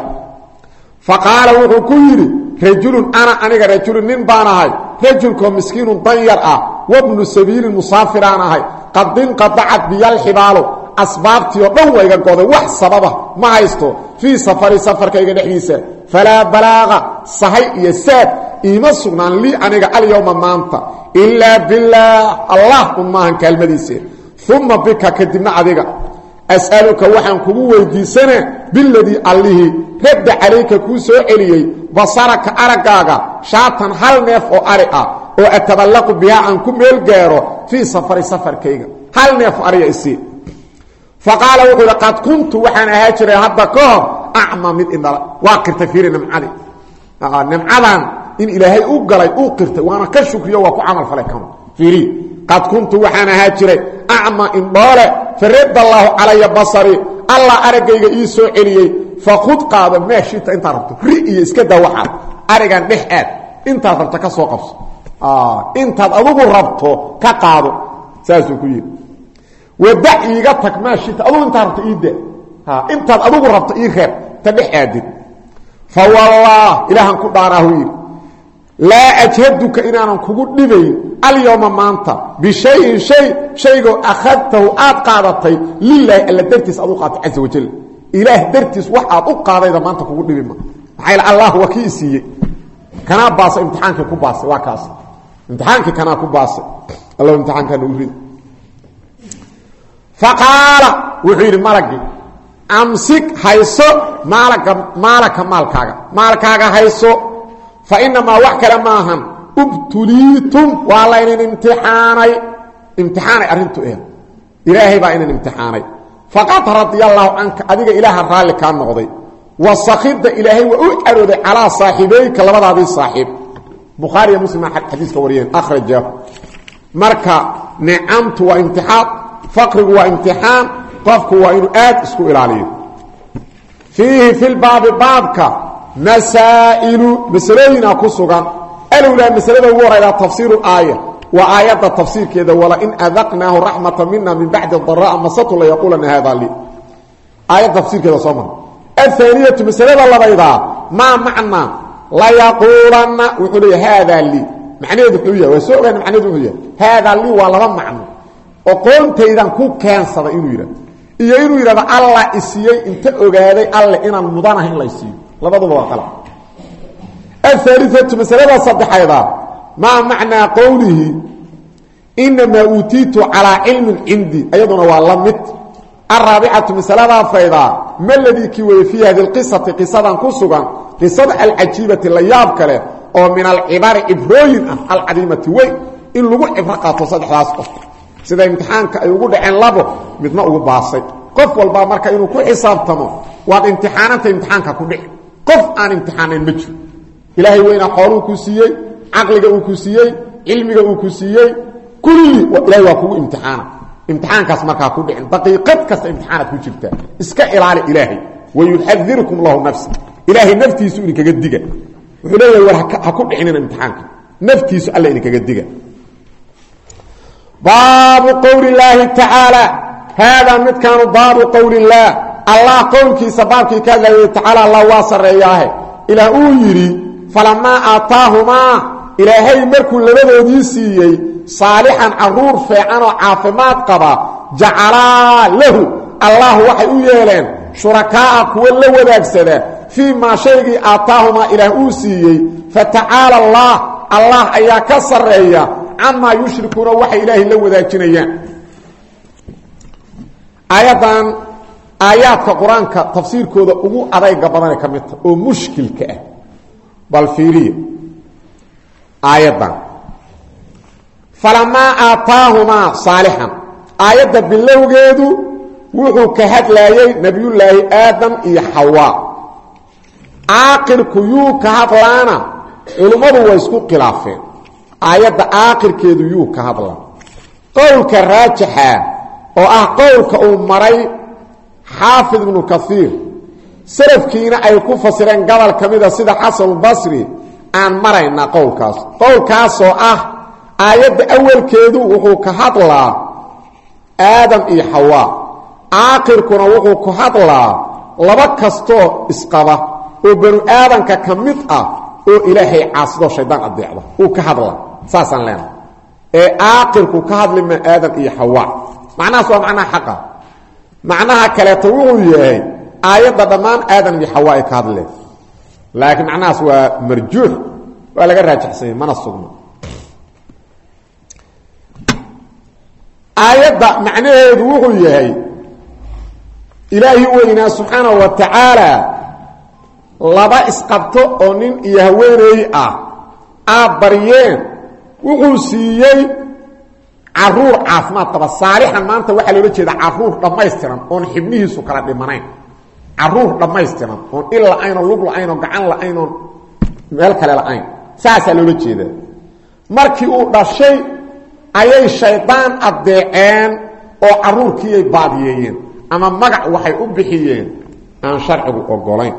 Fa wuxuu ku yidhi rajulun ana aniga rajulun nin baan ahay. Rajulkoo miskiinun danyar ah wabnu sabiilin musaafiraan ahay. Qadinqadacad biyalxibaalu asbaabtii oo dhan wayga goday wax sababa ma haysto. Fii safari safarkayga dhexdiisa. Falaa balaaqa sahay iyo saad iima sugnaan lii aniga alyowma maanta. Ilaa bilaah allah un maahan kaalmadiise uma bika kadibna adiga as'aluka waxaan kugu weydiisanaa biladii allihii radda calayka kuu soo celiyey basaraka araggaaga shaatan hal neef oo ari ah oo ataballaqu bihaa aan ku meel gaaro fii safari safarkayga. Hal neef ariya isii faqaala wuxuu yidhi qad kuntu waxaan ahaa jiray hadda ka hor acma mid indhala. Waa qirtay fiiri nimcadii nimcadan in ilaahay u galay uu qirtay waana ka shukriyo waa ku camal falay kan fiiri qad kuntu waxaan ahaa jiray acma indhoole faradda allaahu calaya basari allah araggayga ii soo celiyey fakud qaado meeshita intaad rabto ri iyo iska daa waxaad arigan dhex wadac iiga tag maashita adugu intaad rabto ii da intaad adugu rabto ii reeb ta dhex aadid. Fa wallah ilaahan ku dhaaraahu yidhi laa ajhaduka inaanan kugu dhibayn alyowma maanta bishayin shay shaygoo akhadtahu aad qaadatay lilaahi alla dartiis aad u qaatay caza wajal ilaah dartiis wax aad u qaadayda maanta kugu dhibi ma. Maxaa allah waa kii isiiyey kanaa baasay imtixaankii ku baasay waa kaas faqaala wuxuu yidhi malagii amsik hayso maalaka maalaka maalkaaga. Maalkaaga hayso fa inamaa wax kale maahan ubtuliitum waa laynin imtixaanay. Imtixaanay arrintu eh ilaahay baa inan imtixaanay. Faqad radia allaahu canka adiga ilaaha raalli kaa noqday. Wa sakida ilaahay waa u carooday calaa saaxiibeyka labadaadii saaxiib. Bukhaari iyo muslim xadiiska wariyeen akhraja marka nicamtu waa imtixaan faqrigu waa imtixaan qofku waa inuu aad isku ilaaliyo fiihi fi lbaabi baabka masaa'ilu masalooyina ku sugan alowlaa masalada ugu horayda tafsiiru aaya waa aayadda tafsiirkeeda walain adaqnaahu raxmata mina min bacdi daraa masatu layaquulana hada lii aayadda tafsiirkeeda soo mara ahaaniyatu masalada labaydaa maa macnaa layaquulanna wuxuu leeya haadaa lii macnaheedu wuxuu yahay waa soo ogaana macnaheedu wuxuu yahay haadaa lii waa laba macno oqoontaydan ku keensada inuu yidhahdo. Iyo inuu yidhahdo alla isiiyey inta ogaaday alle inaan mudanahay in laysiiyo labaduba waa qalab. Ahaaliatu masalada saddexayda maa macnaa qowlihi? Inamaa uutiitu calaa cilmin cindii ayaduna waa la mid. Araabicatu masaladaa faydaa ma ladii kii weye fii hadi lqisati qisadan ku sugan qisada alcajiibati la yaab kale oo min alcibari cibrooyin ah alcadiimati weyn. In lagu cibro qaato saddexdaas qof sida imtixaanka ay ugu dhaceen labo midna ugu baasay. Qof walbaa marka inuu ku xisaabtamo waad imtixaananta imtixaanka ku dhici. Qof aan imtixaanayn ma jiro. Ilaahay weynaa xooluu ku siiyey caqliga uu ku siiyey cilmiga uu ku siiyey kulli ilahay waa kugu imtixaana. Imtixaankaas markaa ku dhicin. Daqiiqad kasta imtixaanaad ku jirtaa iska ilaali ilaahay. Wayuxadirukum lahu nafsi. Ilaahay naftiisu idinkaga diga. Wuxuu leeyahay war ha ku dhicinina imtixaanka. Naftiisu alla idinkaga diga baabu qowli اlaahi tacaalى haadaa midkaanu baabu qowli اllaah allah qowlkiisa baabkii ka hadlayay tacaala allah waa sarreeyaahe ilaah uu yidhi falamaa aataahumaa ilaahay markuu labadoodii siiyey saalixan caruur feecan oo caafimaad qaba jacalaa lahu allah waxay u yeeleen shurakaa'a kuwa la wadaagsada fii maa shaygii aataahumaa ilaah uu siiyey fatacaala allah allah ayaa ka sarreeya camaa yushrikuuna waxay ilaahay la wadaajinayaan. Aayaddan aayaadka qur'aanka tafsiirkooda ugu adayga badanay ka mid taha oo mushkilka ah bal fiiriya. Aayaddan. Falamaa aataahumaa saalixan aayadda bilowgeedu wuxuu ka hadlaayey nebiyullaahi aadam iyo xawaa aakirku yuu ka hadlaana culummadu way isku khilaafeen aayadda aakirkeedu yuu ka hadlaa. Qowlka raajixa oo ah qowlka uu maray xaafid ibnu kaiir salafkiina ay ku fasireen gobol ka mida sida xasanulbasri aan marayna qowlkaas. Qowlkaasoo ah aayadda awalkeedu wuxuu ka hadlaa aadam iyo xawaa aakirkuna wuxuu ku hadlaa laba kastoo isqaba oo banu aadamka ka mid ah oo ilaahay caasidoo shaydaan adeecda uu ka hadlaa saasaan leenahay. Ee aakirku ka hadlima aadam iyo xawaa macnahaas waa macnaha xaqa. Macnaha kaleeto wuxuu yahay aayadda dhammaan aadam iyo xawaa ay ka hadleen. Laakiin macnahaas waa marjuux waa laga raajixsanya mana sugno. Aayadda macnaheedu wuxuu yahay ilaahi weynaa subxaanahu wa tacaala laba isqabto oo nin iyo haweeney ah aad baryeen wuxuu siiyey carruur caafimaad qaba. Saalixan maanta waxaa loola jeeda carruur dhammaystiran oon xibnihiisu kala dhimanayn. Caruur dhammaystiran oon il la-ayn oo lug la-ayn oo gacan la-ayn oon meel kale la-ayn. Saasaa loola jeedaa. Markii uu dhashay ayay shaydaan addeeceen oo caruurkiiyay baadiyeeyeen ama magac waxay u bixiyeen aan sharcigu ogolayn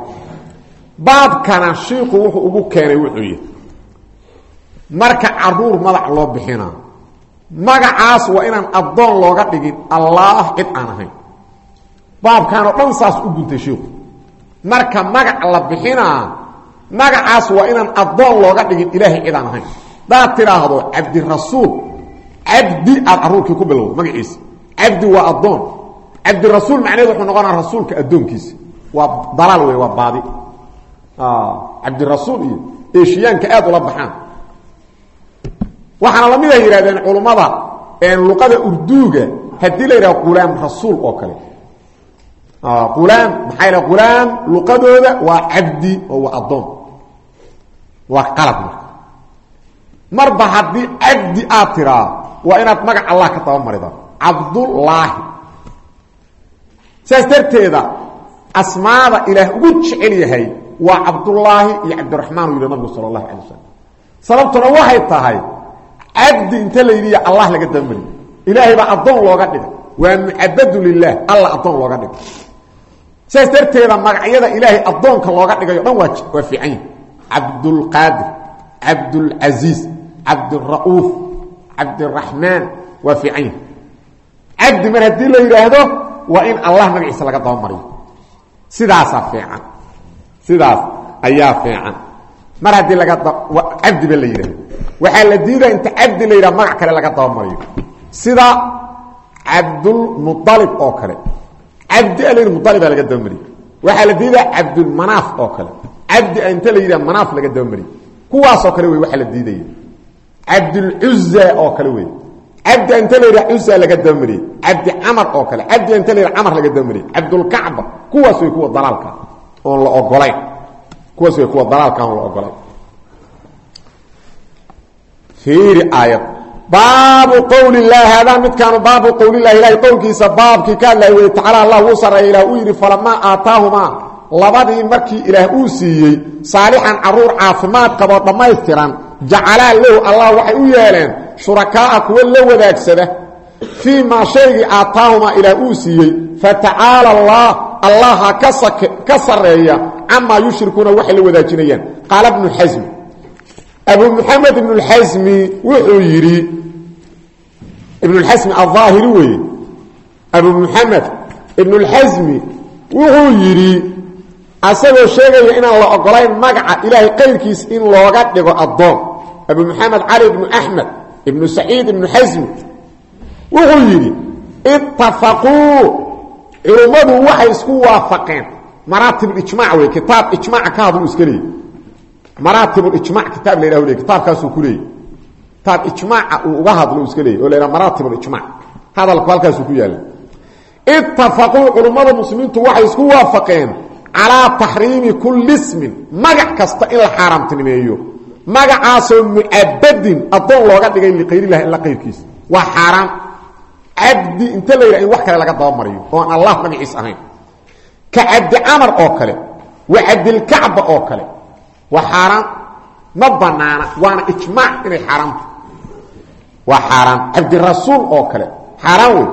baabkana shiiku wuxuu ugu keenay wuxuu yihi marka carruur magac loo bixinaa magacaas waa inaan addoon looga dhigin allaah cid aan ahayn. Baabkanoo dhan saas u guntay shiiku marka magac la bixinaa magacaas waa inaan addoon looga dhigin ilaahay cid aan ahayn. Hadaad tidhaahdo cabdirasuul cabdi aad caruurkii ku bilowdo magaciisa. Cabdi waa addoon. Cabdirasuul macnaheed wuxuu noqonaa rasuulka addoonkiisa. Waa dalaal wey waa baadi cabdirasuul iyo eeshiyaanka aad ula baxaan. Waxaana la mid ay yidhahdeen culummada luqada urduuga haddii la yidhaha qulaam rasuul oo kale. Qulaam maxaa la qulaam luqadooda waa cabdi oo waa addoon. Waa qalad marka. Marba haddii cabdi aad tiraa waa inaad magac allah ka dabamarida cabdullaahi. Saas darteeda asmaada ilaah ugu jecel yahay waa cabdullaahi iyo cabdiraxmaan u yidhi nabigu sala allahu alay wasalam sababtuna waxay tahay cabdi inta la yidhiya allah laga dabamariy ilaahay baa addoon looga dhigay. Waa mucabadu lilah alla addoon looga dhigay. Saas darteeda magacyada ilaahay addoonka looga dhigayo dhan waa waa fiican yahi cabdulqaadir cabdulcasiiz cabdira'uuf cabdiraxmaan waa fiican yahi cabdi mar haddii la yidhaahdo waa in allah magaciisa laga dabamariyo sidaasaa fiican sidaas ayaa fiican. Mar haddii laga cabdiba la yidhahdo waxaa la diidaya inta cabdi la yidhaha kale laga dabamariyo sida cabdulmualib oo kale. Cabdi a la yidhi mualibaa laga dabamariye waxaa la diidaya cabdulmanaaf oo kale. Cabdi a inta la yidhaha manaaf laga dabamariye kuwaasoo kale wey waxaa la diidaya cabdulcuza oo kale wey. Cabdi inta la yidhaha cuza laga dabamariyey cabdi camar oo kale. Cabdi inta la yidhaha laga dabamariyey cabdulkacba kuwaas way kuwa dalaalka oon la ogolayn. Kuwaas way kuwa dalaalka la ogolayn. Fiiri aayad. Baabu qowli lah hadaa midkaanu baabu qowlilah ilahay qowlkiisa baabkii ka hadlay wey tacaala allah wuu sarreeya ilah uu yidhi falamaa aataahumaa. Labadii markii ilaah uu siiyey saalixan carruur caafimaad qaboo dhammaystiran jacalaa lahu allah waxay u yeeleen shurakaaa kuwa la wadaagsada fii maa shaygii aataahumaa ilaah uu siiyey fatacaala allah allaha ka sareeya camaa yushrikuuna waxay la wadaajinayaan. Qaala bnu xasmi. Abu muxamed ibnuxasmi wuxuu yidhi ibnuxasmi aaahiri weeye abu muxamed ibnuxasmi wuxuu yidhi asagoo sheegaya inaan la ogolayn magaca ilaahay qayrkiis in looga dhigo addoon. Abu muxamed cali ibnu axmed ibnu saciid ibnu xasmi wuxuu yidhi itafaquu culummadu waxay isku waafaqeen. Maraatib ijmac wey kitaab ijmaca ka hadlu iska leeyay maraatib ijmac kitaab la yhah le kitaabkaasuu ku leeyay kitaab ijmaaca uu uga hadlo iska leeyay oo la yhaha maraatib ijmac hadalku halkaasuu ku yaalla itafaquu culummada muslimiintu waxay isku waafaqeen calaa taxriimi kulli ismin magac kasta in la xaaraamtinimeeyo magacaasoo mucabadin addoon looga dhigay liqayrilahi ila qayrkiisa. Waa xaaraan cabdi inta la yidhah in wax kale laga dabamariyo oo aan allah magaciis ahayn. Ka cabdi camar oo kale wa cabdilkacba oo kale waa xaaraan ma banaana waana ijmaac inay xaaraanta waa xaaraan cabdirasuul oo kale xaaraan wey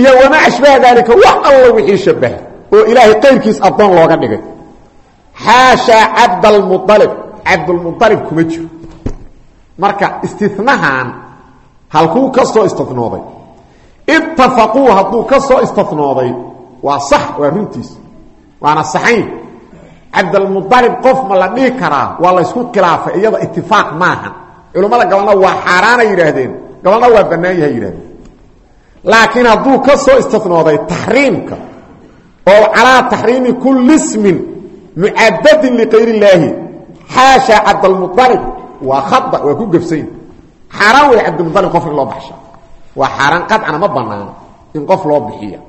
iyo wamaa ashbaha daalika wax alla wixii shabaha oo ilaahay qayrkiis addoon looga dhigay. Xaashaa cabdalmualib cabdulmualib kuma jiro. Marka istinahan halkuu ka soo istinooday itafaquu hadduu ka soo istinooday waa sax waa runtiis. Waana saxayn cabdalmualib qof ma la dhihi karaa waa laysku khilaafay iyada itifaaq maaha. Culummada gabalna waa xaaraana yidhaahdeen gabalna waa bannaan yahay yidhahdeen laakiin hadduu ka soo istinooday taxriimka oo calaa taxriimi kulli ismin mucabadin liqayr illaahi xaashaa cabdalmualib waa xaaraan wey cabdilmualib qof in loo baxsha waa xaaraan qadcana ma banaano in qof loo bixiya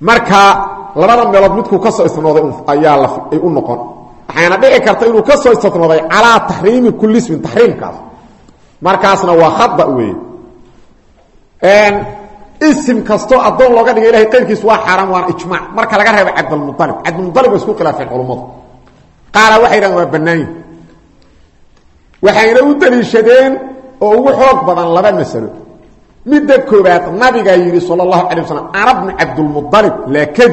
marka labada meelood midkuu ka soo istinooday ayaa ay u noqon. Waxayna dhici karta inuu ka soo istinooday calaa taxriimi kulli ismin markaasna waa khada wey isim kastoo addoon looga dhigay ilahay qayrkiis waa xaaraan waana ijmaac marka laga reebo cabdilmualib cabdilmualib way isku khilaafeen culummadu qaala waxay dhahan waa bannaanyi waxayna u daliishadeen oo ugu xoog badan laba masalo. Midda koobaad nabigaa yidhi sal اlahu alay waslam ana bnu cabdilmualib laa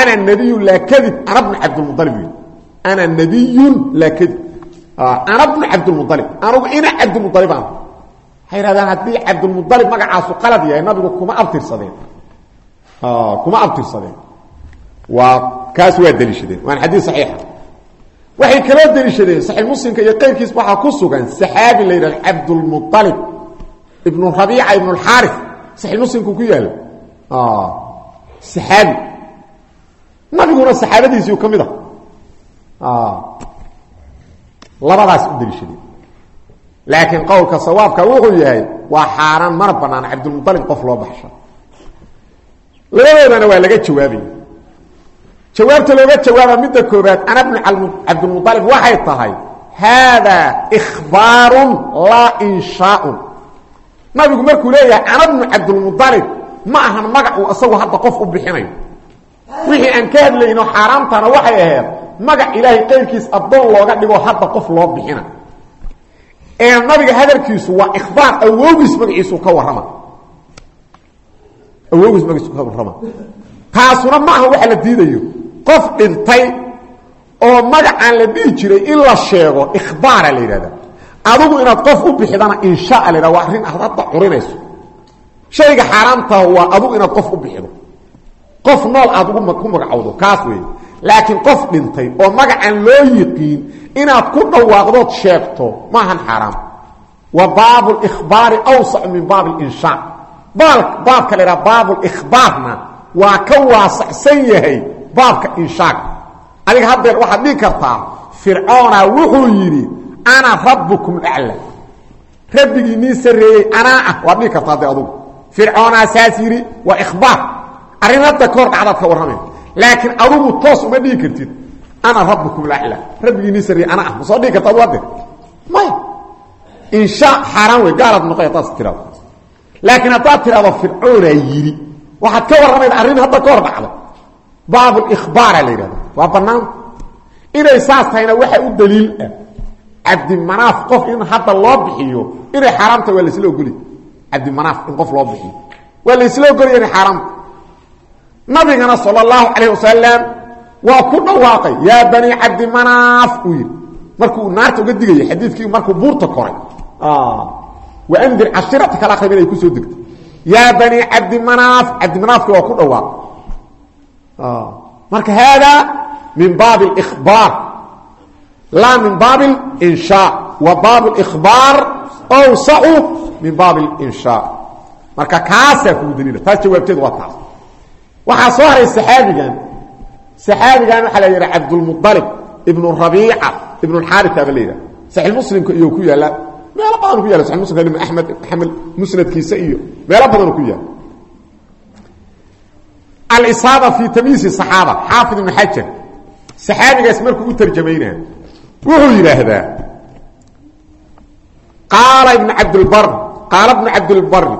ana nabiyun laa kadib ana bnu cabdilmualib yidhi. Ana nabiyun laa kadib ana bnu cabdilmualib anugu ina cabdilmualibaan waxay yidhahdaan haddii cabdilmualib magacaasu qalad yahay nabigu kuma abtirsadeen. Kuma abtirsadeen. Waa kaas waa daliishadeen. Waana xadiis saxiixa waxay kaloo daliishadeen saxiix muslimka iyo qayrkiis waxaa ku sugan saxaabi la yidhahdo cabdulmualib ibnu rabiica ibnu alxaari saxiix muslimku ku yaalla saxaabi. Nabiguna saxaabadiisii ka mid ah. Labadaas u daliishadeen laakiin qowlka sawaabka wuxuu yahay waa xaaraan mana banaan cabdulmualib qof loo baxsho. Labadoodana waa laga jawaabaya jawaabta looga jawaaba midda koobaad ana bnu cabdilmualib waxay tahay haadaa ikhbaarun laa inshaaun. Nabigu markuu leeyahay ana bnu cabdilmualib ma ahan magac uu isagu hadda qof u bixinayo. Wixii aan ka hadlayno xaaraamtana waxay ahayd magac ilaahay qayrkiis addoon looga dhigo hadda qof loo bixina. Ee nabiga hadalkiisu waa ikhbaar awoogiis magaciisu ka warrama. Awoogiis magaciisu ka warrama. Taasuna ma aha waxa la diidayo qof dhintay oo magacaan la dhihi jiray in la sheego ikhbaara la yidhahda. Adigu inaad qof u bixidana inshaa la yhahda waa arrin aad hadda curinayso. Shayga xaaraamtaah waa adigu inaad qof u bixido. Qof nool aad ugu ku magacowdo kaas weeye. Laakiin qof dhintay oo magacan loo yiqiin inaad ku dhawaaqdood sheegto maahan xaaraam. Wa baabu lkhbaari awsac min baab linshaa baabka la idhaha baab lkhbaarna waa ka waasacsan yahay baabka inshaaka adiga haddeer waxaad dhihi kartaa fircoona wuxuu yidhi ana rabbukum acla. Rabbigii nii sarreeyey anaa ah waad dhihi kartaa de adugu. Fircoonaa saas yidhi waa ikhbaar. Arrin hadda ka hor dhacdaad ka warramay laakiin adugu toos uma dhigi kartid ana rabbukum lacla rabbigii nii sarreeyey anaa ah. Ma soo dhigi karta adu haddeer? Maya inshaa xaaraan wey gaalaad noqoy haddaad tirado laakiin haddaad tirahdo fircoonaa yidhi waxaad ka warramayda arrin hadda ka hor dhacdo baabulkhbaara la yidhahda waa bannaan. Inay saas tahayna waxa u daliil ah. Cabdimanaaf qof in hadda loo bixiyo inay xaaraamta waa laisla ogoliy cabdimanaaf in qof loo bixiyo. Waa laisla ogolaya inay xaaraamta nabigana sal اllahu calayh wasalam waa ku dhawaaqay yaa bani cabdimanaaf uu yidhi. Markuu naarta uga digaya xadiidkii markuu buurta koray. Waandir cashirata kala akrib inay ku soo degtay. Yaa bani cabdimanaaf cabdimanaafki waa ku dhawaaq marka hada min baab اlkhbaar laa min baab اlinshaa wa baab اlkhbaar awsacu min baab اlinshaa marka kaasaa kugu daliila taas jawaabteedu waa taas waxaa soo haray saxaabigan saxaabigan waxaa la yidhaha cabdulmualib ibnu rabiica ibn xaarita ba la yidhaha saxi muslimka iyo ku yaalla meelo badan ku yalla saxi muslimka ibn axmed maxamed musnadkiisa iyo meelo badan ku yaalla alisaaba fii tamyiisi saxaaba xaafid ibnu xajar. Saxaabigaas markuu u tarjamayna wuxuu yidhaahdaa qaala ibnu cabdilbari qaala ibnu cabdilbari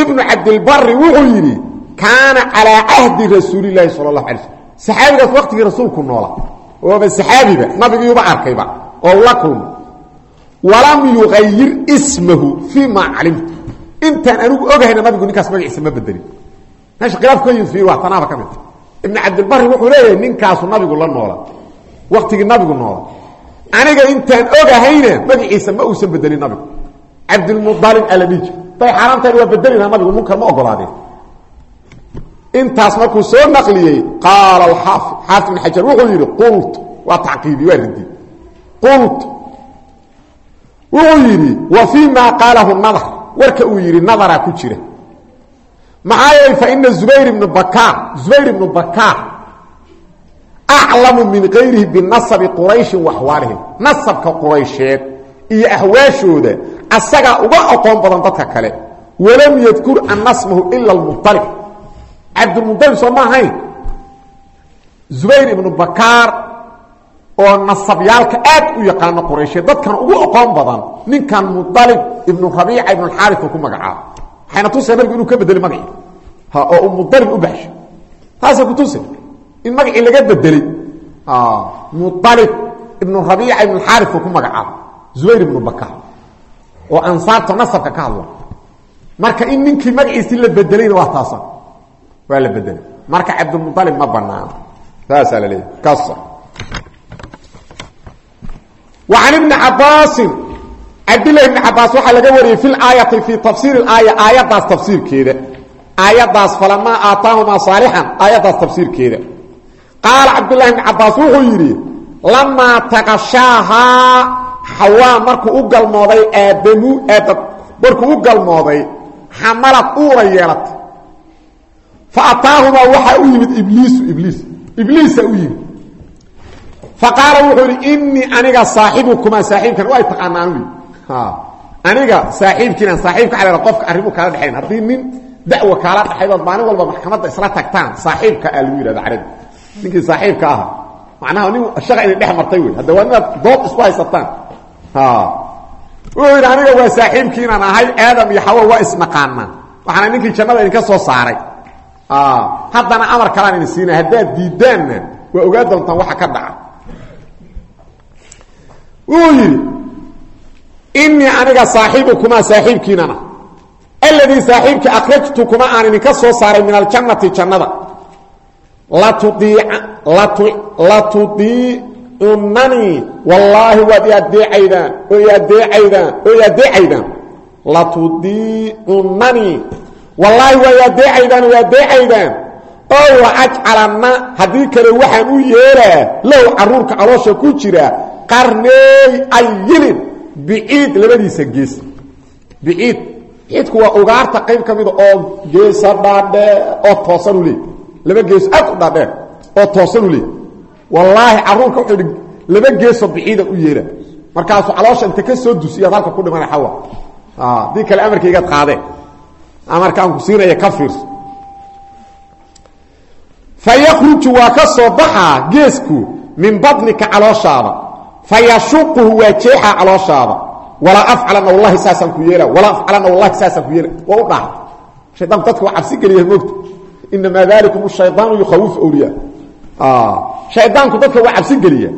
ibnu cabdilbari wuxuu yidhi kaana calaa cahdi rasuulilahi sala اlahu alay slm saxaabigaas waqtigii rasuulku noola ooba saxaabiba nabigiyuba arkayba oo la kulma walam yuqayir ismahu fii maa calimtu. Intaan anigu ogahayna nabigu ninkaas magaciisa ma bedelin meesha khilaafku ka yimid fiir waa tanaaba ka midta ibnu cabdilbari wuxuu leeyahay ninkaasu nabigu la noola. Waktigii nabigu noola. Aniga intaan ogahayna magaciisa ma uusan bedelin nabigu. Cabdilmualib aladhiji day xaaraamtaani waa bedelina nabigu munkar ma ogolaadeen. Intaas markuu soo naqliyey qaala xaafi xaafid ibn xajar wuxuu yidhi qultu. Waa tacqiibi waa ridi qultu. Wuxuu yidhi wa fii ma qaalahu nadar. Warka uu yidhi nadaraa ku jira maxaa yeelay faina zubayr ibnu bakaar zubayr ibnu bakaar aclamu min kayrihi binasabi qurayshin wa axwaalihim nasabka quraysheed iyo ahwaashooda asagaa uga aqoon badan dadka kale walam yadkur an nasmahu ila lmualib cabdilmualib soo ma ahayn zubayr ibnu bakaar oo nasabyaalka aad u yaqaano quraysheed dadkan ugu aqoon badan ninkan mualib ibnu rabiica ibnu xaari ku magacaabo waxayna tusa nabigu inuu ka bedeli magacii oo uu mualib u baxsho. Taasa kutusa in magacii laga bedelay mualib ibnu rabiica ibnu xaari ku magacaabo. Zubayr ibnu bakaar oo ansaarta nasabka ka hadla. Marka in ninkii magaciisi la bedelayna waa taasa. Waa la bedelay marka cabdilmualib ma banaano saasaa la leeyahy wa can ibni cabaasin cabdillahi ibni cabaas waxaa laga wariyey fi laayati fii tafsiir aaya aayaddaas tafsiirkeeda aayaddaas falamaa aataahumaa saalixan aayaddaas tafsiirkeeda qaala cabdullahi ibni cabaas wuxuu yidhi lamaa taqashaahaa xawaa markuu u galmooday aadamu aadam markuu u galmooday xamalad uura yeelatay faataahumaa waxaa u yimid ibliisu ibliis ibliisa u yimid. Faqaala wuxuu ihi inii aniga saaxibukumaa saaxiibkan aniga saaxiibkiinaan saaxiibka alea qofka arrimu kaala dhexayn haddii nin dacwa kaala dhaxaydood maalin walba maxkamadda isla tagtaan saaxiibka a lagu yihahda carabi ninkii saaxiibka aha. Macnaha nin shaqa inay dhex martay wey hadda waa inaad dood isku haysataan. Wuxuu yidhi aniga waa saaxiibkiinaan ahay aadam iyo xawa waa isnaqaanaa waxaana ninkii jannada idinka soo saaray. Haddana amar kalaan idin siina haddaad diidaanna waa ogaa doontaan waxa ka dhaca. Wuxuu yidhi inii aniga saaxiibukumaa saaxiibkiinana. Alladii saaxiibkii akrajtukuma aan idinka soo saaray min aljannati jannada. Latudiicunanii wallaahi waad i adeecaydaan oo i adeecaydaan oo i adeecaydaan latudiicunanii wallaahi waa i adeecaydaan oo i adeecaydaan oo wa ajcalanna haddii kale waxaan u yeelaa low caruurka caloosha ku jira qarneey ayilin biciid labadiisa gees. Biciid biciidku waa ugaarta qayb ka mida oo geesa dhaadheer oo toosanu leey laba geeso aad u dhaadheer oo toosanu leey wallaahi caruurka wuxuu hi laba geesoo biciida u yeela markaasuu caloosha inta ka soo dusiyaad halka ku dhimana xawa. Haddii kale amarkaygaad qaadeen amarkaan ku siinaya ka fiirso. Fa yakruju waa fa yashuquhu waa jeexaa calooshaada walaa afcalana wallahi saasaan ku yeela walaa afcalana wallahi saasaan ku yeela waa u dhaha shaydaanku dadka waa cabsi geliya moogta inamaa dalikum shaydaanu yukhawifu awliya shaydaanku dadka waa cabsi geliya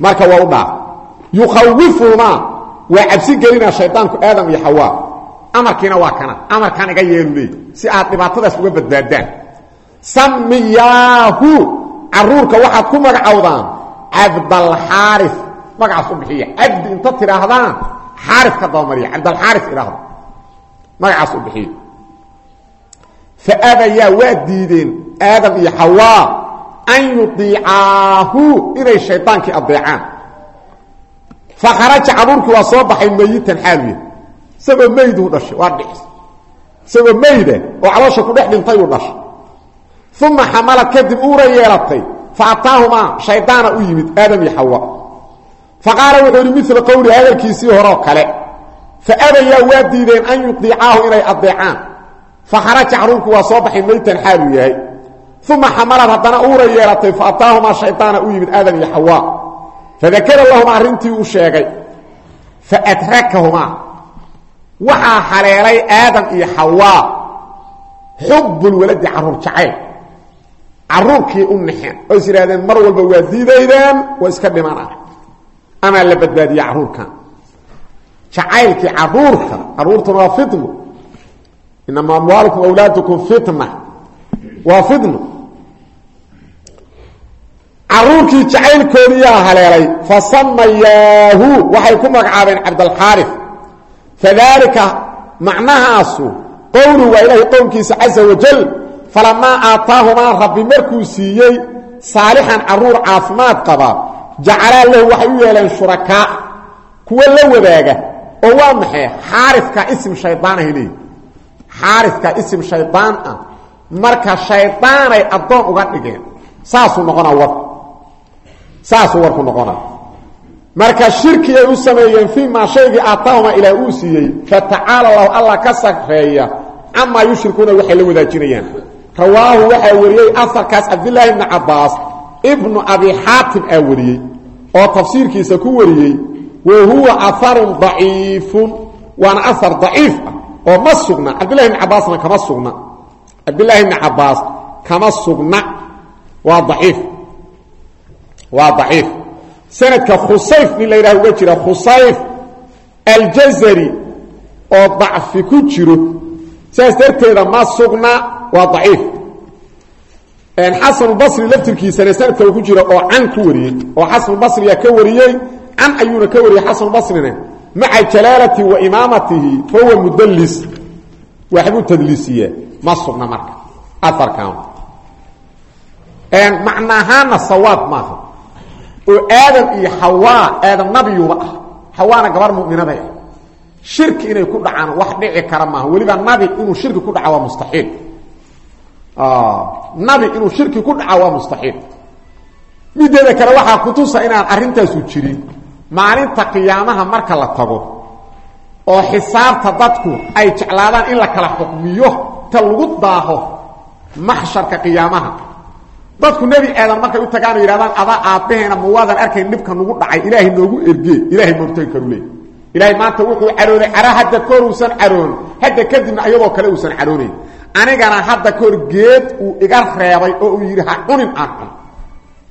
marka waa u dhaha yukhawifuhumaa waa cabsi gelina shaydaanku aadam iyo xawaa amarkiina waa kana amarkaan iga yeelu leey si aad dhibaatadaas uga badbaadaan samiyaahu caruurka waxaad ku magacowdaan cabdalxaari magacaas u bixiya. Cabdi inta tidhaahdaan xaari ka dabamariya cabdalxaari idhaahda magacaas u bixiya. Faabayaa waa diideen aadam iyo xawaa an yudiicaahu inay shaydaankii adeecaan fakharaja caruurkii waa soo baxay meyitan xaaluya isagoo meyduu dhashay waa dhicis. Isagoo meyda oo caloosha ku dhex dhintayuu dhashay. Uma xamalad kadib uura yeelatay fa ataahumaa shaydaana u yimid aadam iyo xawa fa qaala wuxuu yihi mila qowli hadalkiisii horeo kale faabayaa waa diideen an yudiicaahu inay adeecaan fakharaja caruurku waa soo baxay meytan xaaluu yahay uma xamalad haddana uura yeelatay fa ataahumaa shaydaana u yimid aadam iyo xawa fadakara lahuma arrintii uu sheegay fadrakahumaa waxaa haleelay aadam iyo xawaa xubbulwaladi carruur jacayl caruurkii u naxeen oo is idhahdeen mar walba waa diidaydaan waa iska dhimanaa amaa la badbaadiye caruurkan. Jacaylkii caruurka caruurtuna waa fitnu. Inama amwaalukum awlaadukum fitna. Waa fitno caruurkii jacaylkoodiiyaa haleelay fasamayaahu waxay ku magacaabeen cabdalxaari fadalika macnahaasu qowlu waa ilaahay qowlkiisa caza wajal falamaa aataahumaa rabbi markuu siiyey saalixan carruur caafimaad qaba jacalaa lahu waxay u yeeleen shurakaa kuwa la wadaaga oo waa maxay xaarifka ism shaydaanahay leeyihi xaarifka ism shaydaan ah marka shaydaanay addoon uga dhigeen saasuu noqonaa war saasuu warku noqonaa marka shirki ay u sameeyeen fii maa shaygii aataahuma ilaah uu siiyey rawaahu waxaa wariyey aarkaas cabdilaahi ibni cabaas ibnu abi xaatim aa wariyey oo tafsiirkiisa ku wariyey wa huwa aharun daciifun. Waana ahar daciif ah oo ma sugna. Cabdillahi ibni cabaasna kama sugna. Cabdillaahi ibni cabaas kama sugna. Waa daciif. Waa daciif. Sanadka khusayf nin la yidhaha uga jira. Khusayf aljazari oo dacfi ku jiro. Saas darteeda ma sugna waa daciif. Xasanulbasri laftirkiisana sanadka ku jira oo can ku wariyey oo xasanulbasriyaa ka wariyey can ayuuna ka wariyey xasanulbasrina maca jalaalati wa imaamatihi fahuwa mudallis. Waxbuu tadliisiyaa ma sugna marka. Aarkan macnaahaana sawaab maaha oo aadam iyo xawaa aadam nabiyuba ah xawaana gabar muminaday ah. Shirki inay ku dhacaan wax dhici kara maaha weliba nabi inuu shirki ku dhaca waa mustaxiil nabi inuu shirki ku dhaca waa mustaxiil. Mideeda kale waxaa kutusa inaan arrintaasu jirin. Maalinta qiyaamaha marka la tago oo xisaabta dadku ay jeclaadaan in la kala xukmiyo ta lagu daaho maxsharka qiyaamaha. Dadku nebi aadan markay u tagaan yidhahdaan adaa aabbaheena ma waadan arkayn dhibka nagu dhacay? Ilaahay noogu ergee. Ilahay moortooy karu leey ilaahay maanta wuxuu carooday caro hadda kahor uusan caroon. Hadda kadibna ayadoo kale uusan caroonayn anigana hadda kahor geed uu iga reebay oo uu yidhi ha cunin aan cun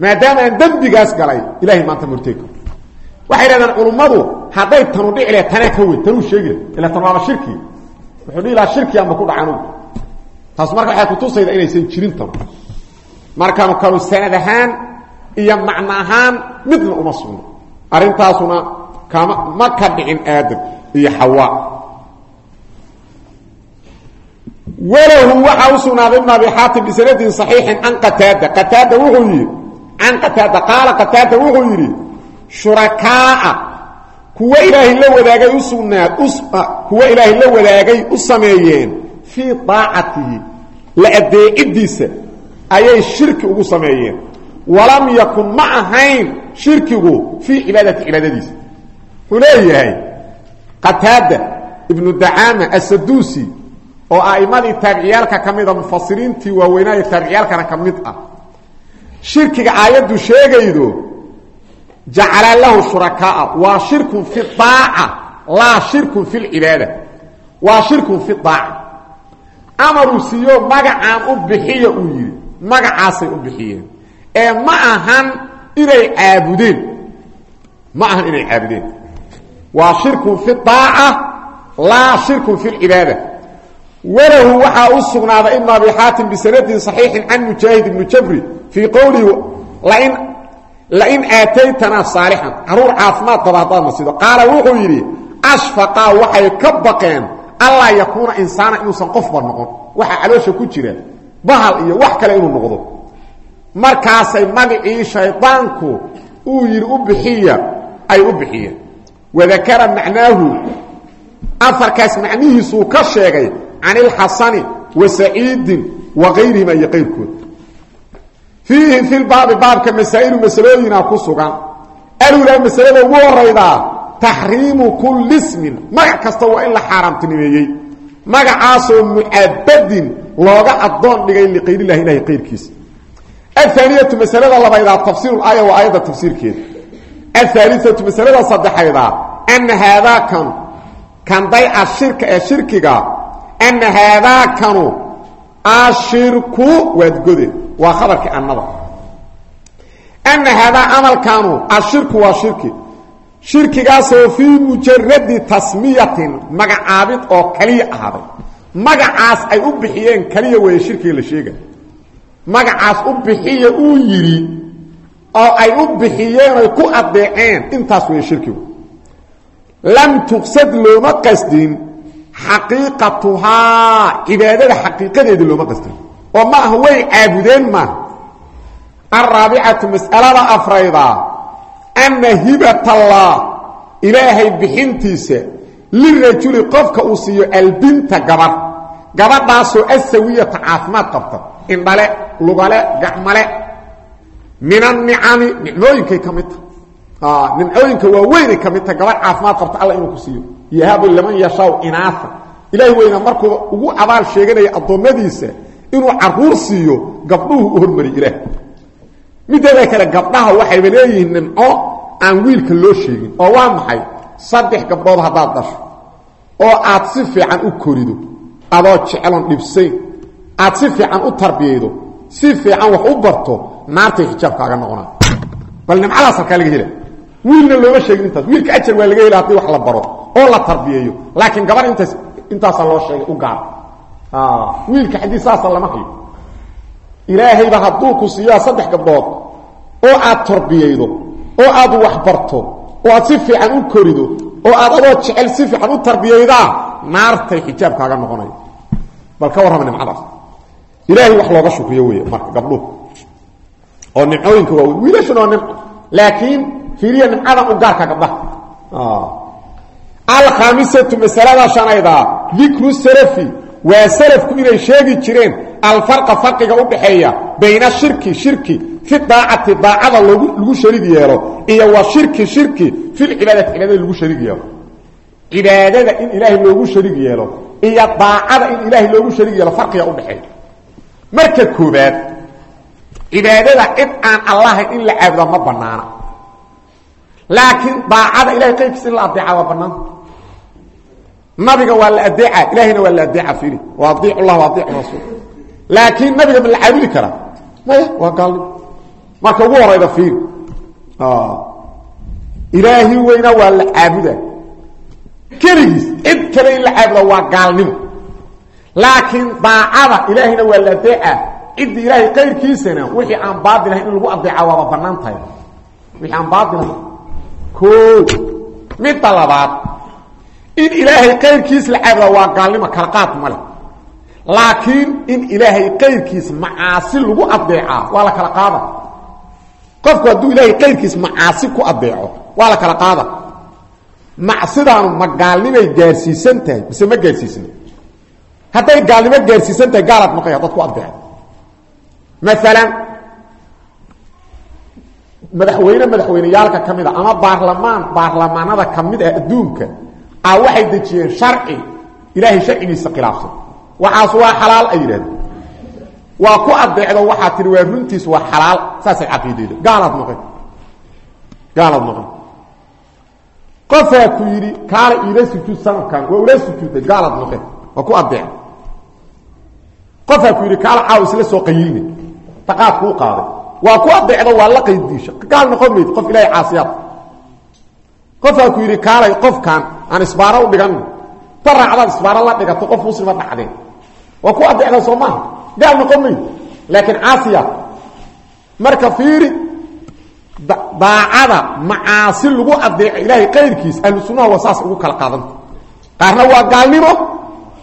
maadaama aan dembigaas galay ilahay maanta karo waxay dhahdeen culummadu hadday tanu dhici lahe tanaa ka weyn tanuu sheegi ila tan shirki. Wuxuu dhihi lahaa shirki anba ku dhaca anugu taas marka waxay kutusayda inaysan jirin tan markaanu kanu sanad ahaan iyo macno ahaan midna uma sugno arrintaasuna kama ma ka dhicin aadam iyo xawa walahu waxaa u sugnaaday ibn abi xaatim bisanadin صaxiixin can qataada. Qataada wuxuu yidhi can qataada qaala qataada wuxuu yidhi shurakaaa kuwa ilaahay la wadaagay u sugnaad kuwa ilaahay la wadaagay u sameeyeen fii daacatihi la adeecidiisa ayay shirki ugu sameeyeen. Walam yakun ma ahayn shirkigu fii cibaadati cibaadadiisa. Wuxuu leeyahay qataada ibnu dacaama asaduusi oo a'immadii taabiciyaalka ka mida mufasiriintii waaweynaayo taabiciyaalkana ka ah. Shirkiga aayaddu sheegaydo jacala lahu shurakaaa waa shirkun fi aaca laa shirkun fi lcibaada waa shirkun fi aaca amaruu siiyo magacaan u bixiya uu yidhi magacaasay u bixiyeen ee ma ahan inay caabudeen ma ahan inay caabudeen. Waa shirkun fi aaca laa shirkun fi lcibaada walahu waxaa u sugnaaday ibn abi xaatim bisanadin صaxiixin can mujaahid ibni jabri fii qowlihi lain aataytanaa saalixan. Caruur caafimaad qaba haddaadna sido. Qaala wuxuu yidhi ashfaqaa waxay ka baqeen allaa yakuuna insaana inuusan qofba noqon. Waxa caloosha ku jira bahal iyo wax kale inuu noqdo. Markaasay magacii shaydaanku uu yidhi u bixiya ay u bixiyeen wadakara macnaahu afarkaas macnihiisuu ka sheegay can ilxasani wa saciidin wa kayrihima iyo qayrkood fiihi fi lbaabi baabka masaa'ilu masalooyina ku sugan alulaa masalada ugu horaydaa taxriimu kulli ismin magac kasta waa in la xaaraamtinimeeyey magacaasoo mucabadin looga addoon dhigay liqayrilahi ilahi qayrkiisa ahaaniyatu masalada labaydaa tafsiiru aaya waa aayadda tafsiirkeeda ahaaliatu masalada saddexaydaa ana haadaakanu kanday ashirka ee shirkiga ana haadaakanu ashirku waadgode waa khabarkii annada ana haadaa amalkanu ashirku waa shirki shirkigaasoo fii mujaradi tasmiyatin magacaabid oo kaliya ahaaday magacaas ay u bixiyeen kaliya weeye shirkiga la sheega magacaas u bixiya uu yidhi oo ay u bixiyeen oy ku adeeceen intaas weeye shirkigu lam tuqsad looma qasdin xaqiiqatuhaa cibaadada xaqiiqadeedii looma qasdin. Oo ma aha way caabudeen maaha alraabicatu mas'alada afrayda ana hibat allah ilaahay bixintiisa lirajuli qofka uu siiyo albinta gabar. Gabadhaasoo asawiyata caafimaad qabta. Indhale lugale gacmale. Min anicami nicmooyinkay ka mid taha nimcooyinka waaweynay ka mid taha gabadh caafimaad qabta alla inuu ku siiyo yahabu laman yashaw inaasa ilaahi weyna markuu ugu abaal sheeganaya addoommadiisa inuu carruur siiyo gabdhuhu u hormariy ilaah. Mideeda kale gabdhaha waxayba leeyihiin nimco aan wiilka loo sheegin. Oo waa maxay? Saddex gabdhood haddaad dhasho. Oo aad si fiican u korido adoo jeclon dhibsayn. Aad si fiican u tarbiyaydo. Si fiican wax u barto naartay xijaabkaaga noqonaa bal nimcadaas halkaa laga wiilna looma sheegin intaas. Wiilka ajar waa laga hela wax la baro oo la tarbiyeeyo. Laakiin gabar intaas intaasaa loo sheegay u gaar. Wiilka xaggii saasa lama hayo. Ilaahayba hadduu ku siiyaa saddex gabdhood oo aad tarbiyaydo oo aad wax barto oo aad si fiican u korido oo aad adoo jecel si fiican u tarbiyaydaa naartay xijaabkaaga noqonaya. Bal ka warrama nimcadaas. Ilaahay wax looga shukriyo wey marka gabdhuhu oo nimcooyinka waa wiilashuna waa laakiin fiiriya nimcadan u gaarka gabdhaha alkhaamisatu masalada shanayda dikru salafi waa salafku inay sheegi jireen alfarqa farqiga u dhaxeeya bayna shirki shirki fi daacati daacada lagu shariig yeelo iyo wa shirki shirki fi lcibaadati cibaadada lagu shariig yeelo. Cibaadada in ilaahay loogu sharig yeelo iyo daacada in ilaahay loogu sharig yeelo farqiga udhexeeya marka koobaad cibaadada cid aan allahayn in la caabuda ma banaana laakiin daacada ilahay qaybkiisa in la adeeca waa banaanta nabiga waa la adeeca ilahayna waa la adeeca fili wa adiicu llah wa adiicu rasuul. Laakiin nabiga ma la caabudi karaa maya waa gaalnimo marka ugu horayda fiil ilaahi weyna waa la caabuda. Keligiis cid kale in la caabuda waa gaalnimo. Laakiin daacada ilaahayna waa la adeeca cidda ilaahay qayrkiisana wixii aan baatil ahayn in lagu adeeca waaba bannaan tahay. Wixii aan baatil ahayn koo midda labaad in ilaahay qayrkiis la caabuda waa gaalnimo kala qaad ma leh. Laakiin in ilaahay qayrkiis macaasi lagu adeecaa waa la kala qaada. Qofku hadduu ilaahay qayrkiis macaasi ku adeeco waa la kala qaada. Macsidaanu ma gaalnimay gaarsiisan tahay mise ma gaarsiisna hadday gaalnimo gaarsiisan tahay gaalaad maqay haddaad ku adeecdo maalan madaxweyne madaxweyneyaalka ka mid a ama baarlamaan ah a waxay dejiyeen sharci. Ilaahay sharcigiisa khilaafsan. Waxaas waa xalaal ay yidhahdeen waa ku adeecdo waxaa tihi waa runtiis waa xalaal. Saasay caqiideyda gaalaad maqan gaalaad maqan qofaa ku yidhi kaala iila sujuud sanadkan. Waa ula sujuudday gaalaad maqan waa ku adeec qofaa ku yidhi kaala caaw isla soo qayilna daqaad kuu qaaday. Waa ku adeecdo waa la qaydiisha. Gaal noqon mayd qof ilahay caasiyaad qofaa ku yidhi kaalay qofkan aan isbaaro u dhiganno ta raacdaad isbaaro la dhigato qof muslima dhacdeen waa ku adeecda soo maaha gaal noqon mayd laakiin caasiyaad marka fiiri daacada macaasi lagu adeeco ilaahay qayrkiis ahlu sunnaha waa saas ugu kala qaadanta qaarna waa gaalnimo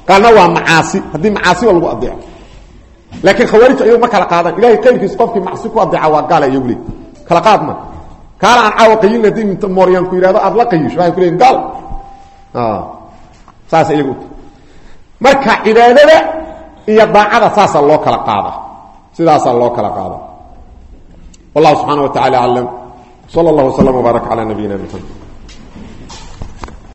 qaarna waa macaasi. Haddii macaasiba lagu adeeco laakiin khawaarijta iyagu ma kala qaadan. Ilahay qayrkiis qofkii macsi ku adeeca waa gaala iyagu le kala qaad ma kaala aan caawa qayilin haddii mooryan ku yihahdo aada la qayisho waxay ku leeyiin gaal. Saasa iyagu marka cibaadada iyo daacada saasaa loo kala qaada. Sidaasaa loo kala qaada. Wallahu subxaana wa tacala aclam sala allah waslama wbaarak calaa nabiyina mxamed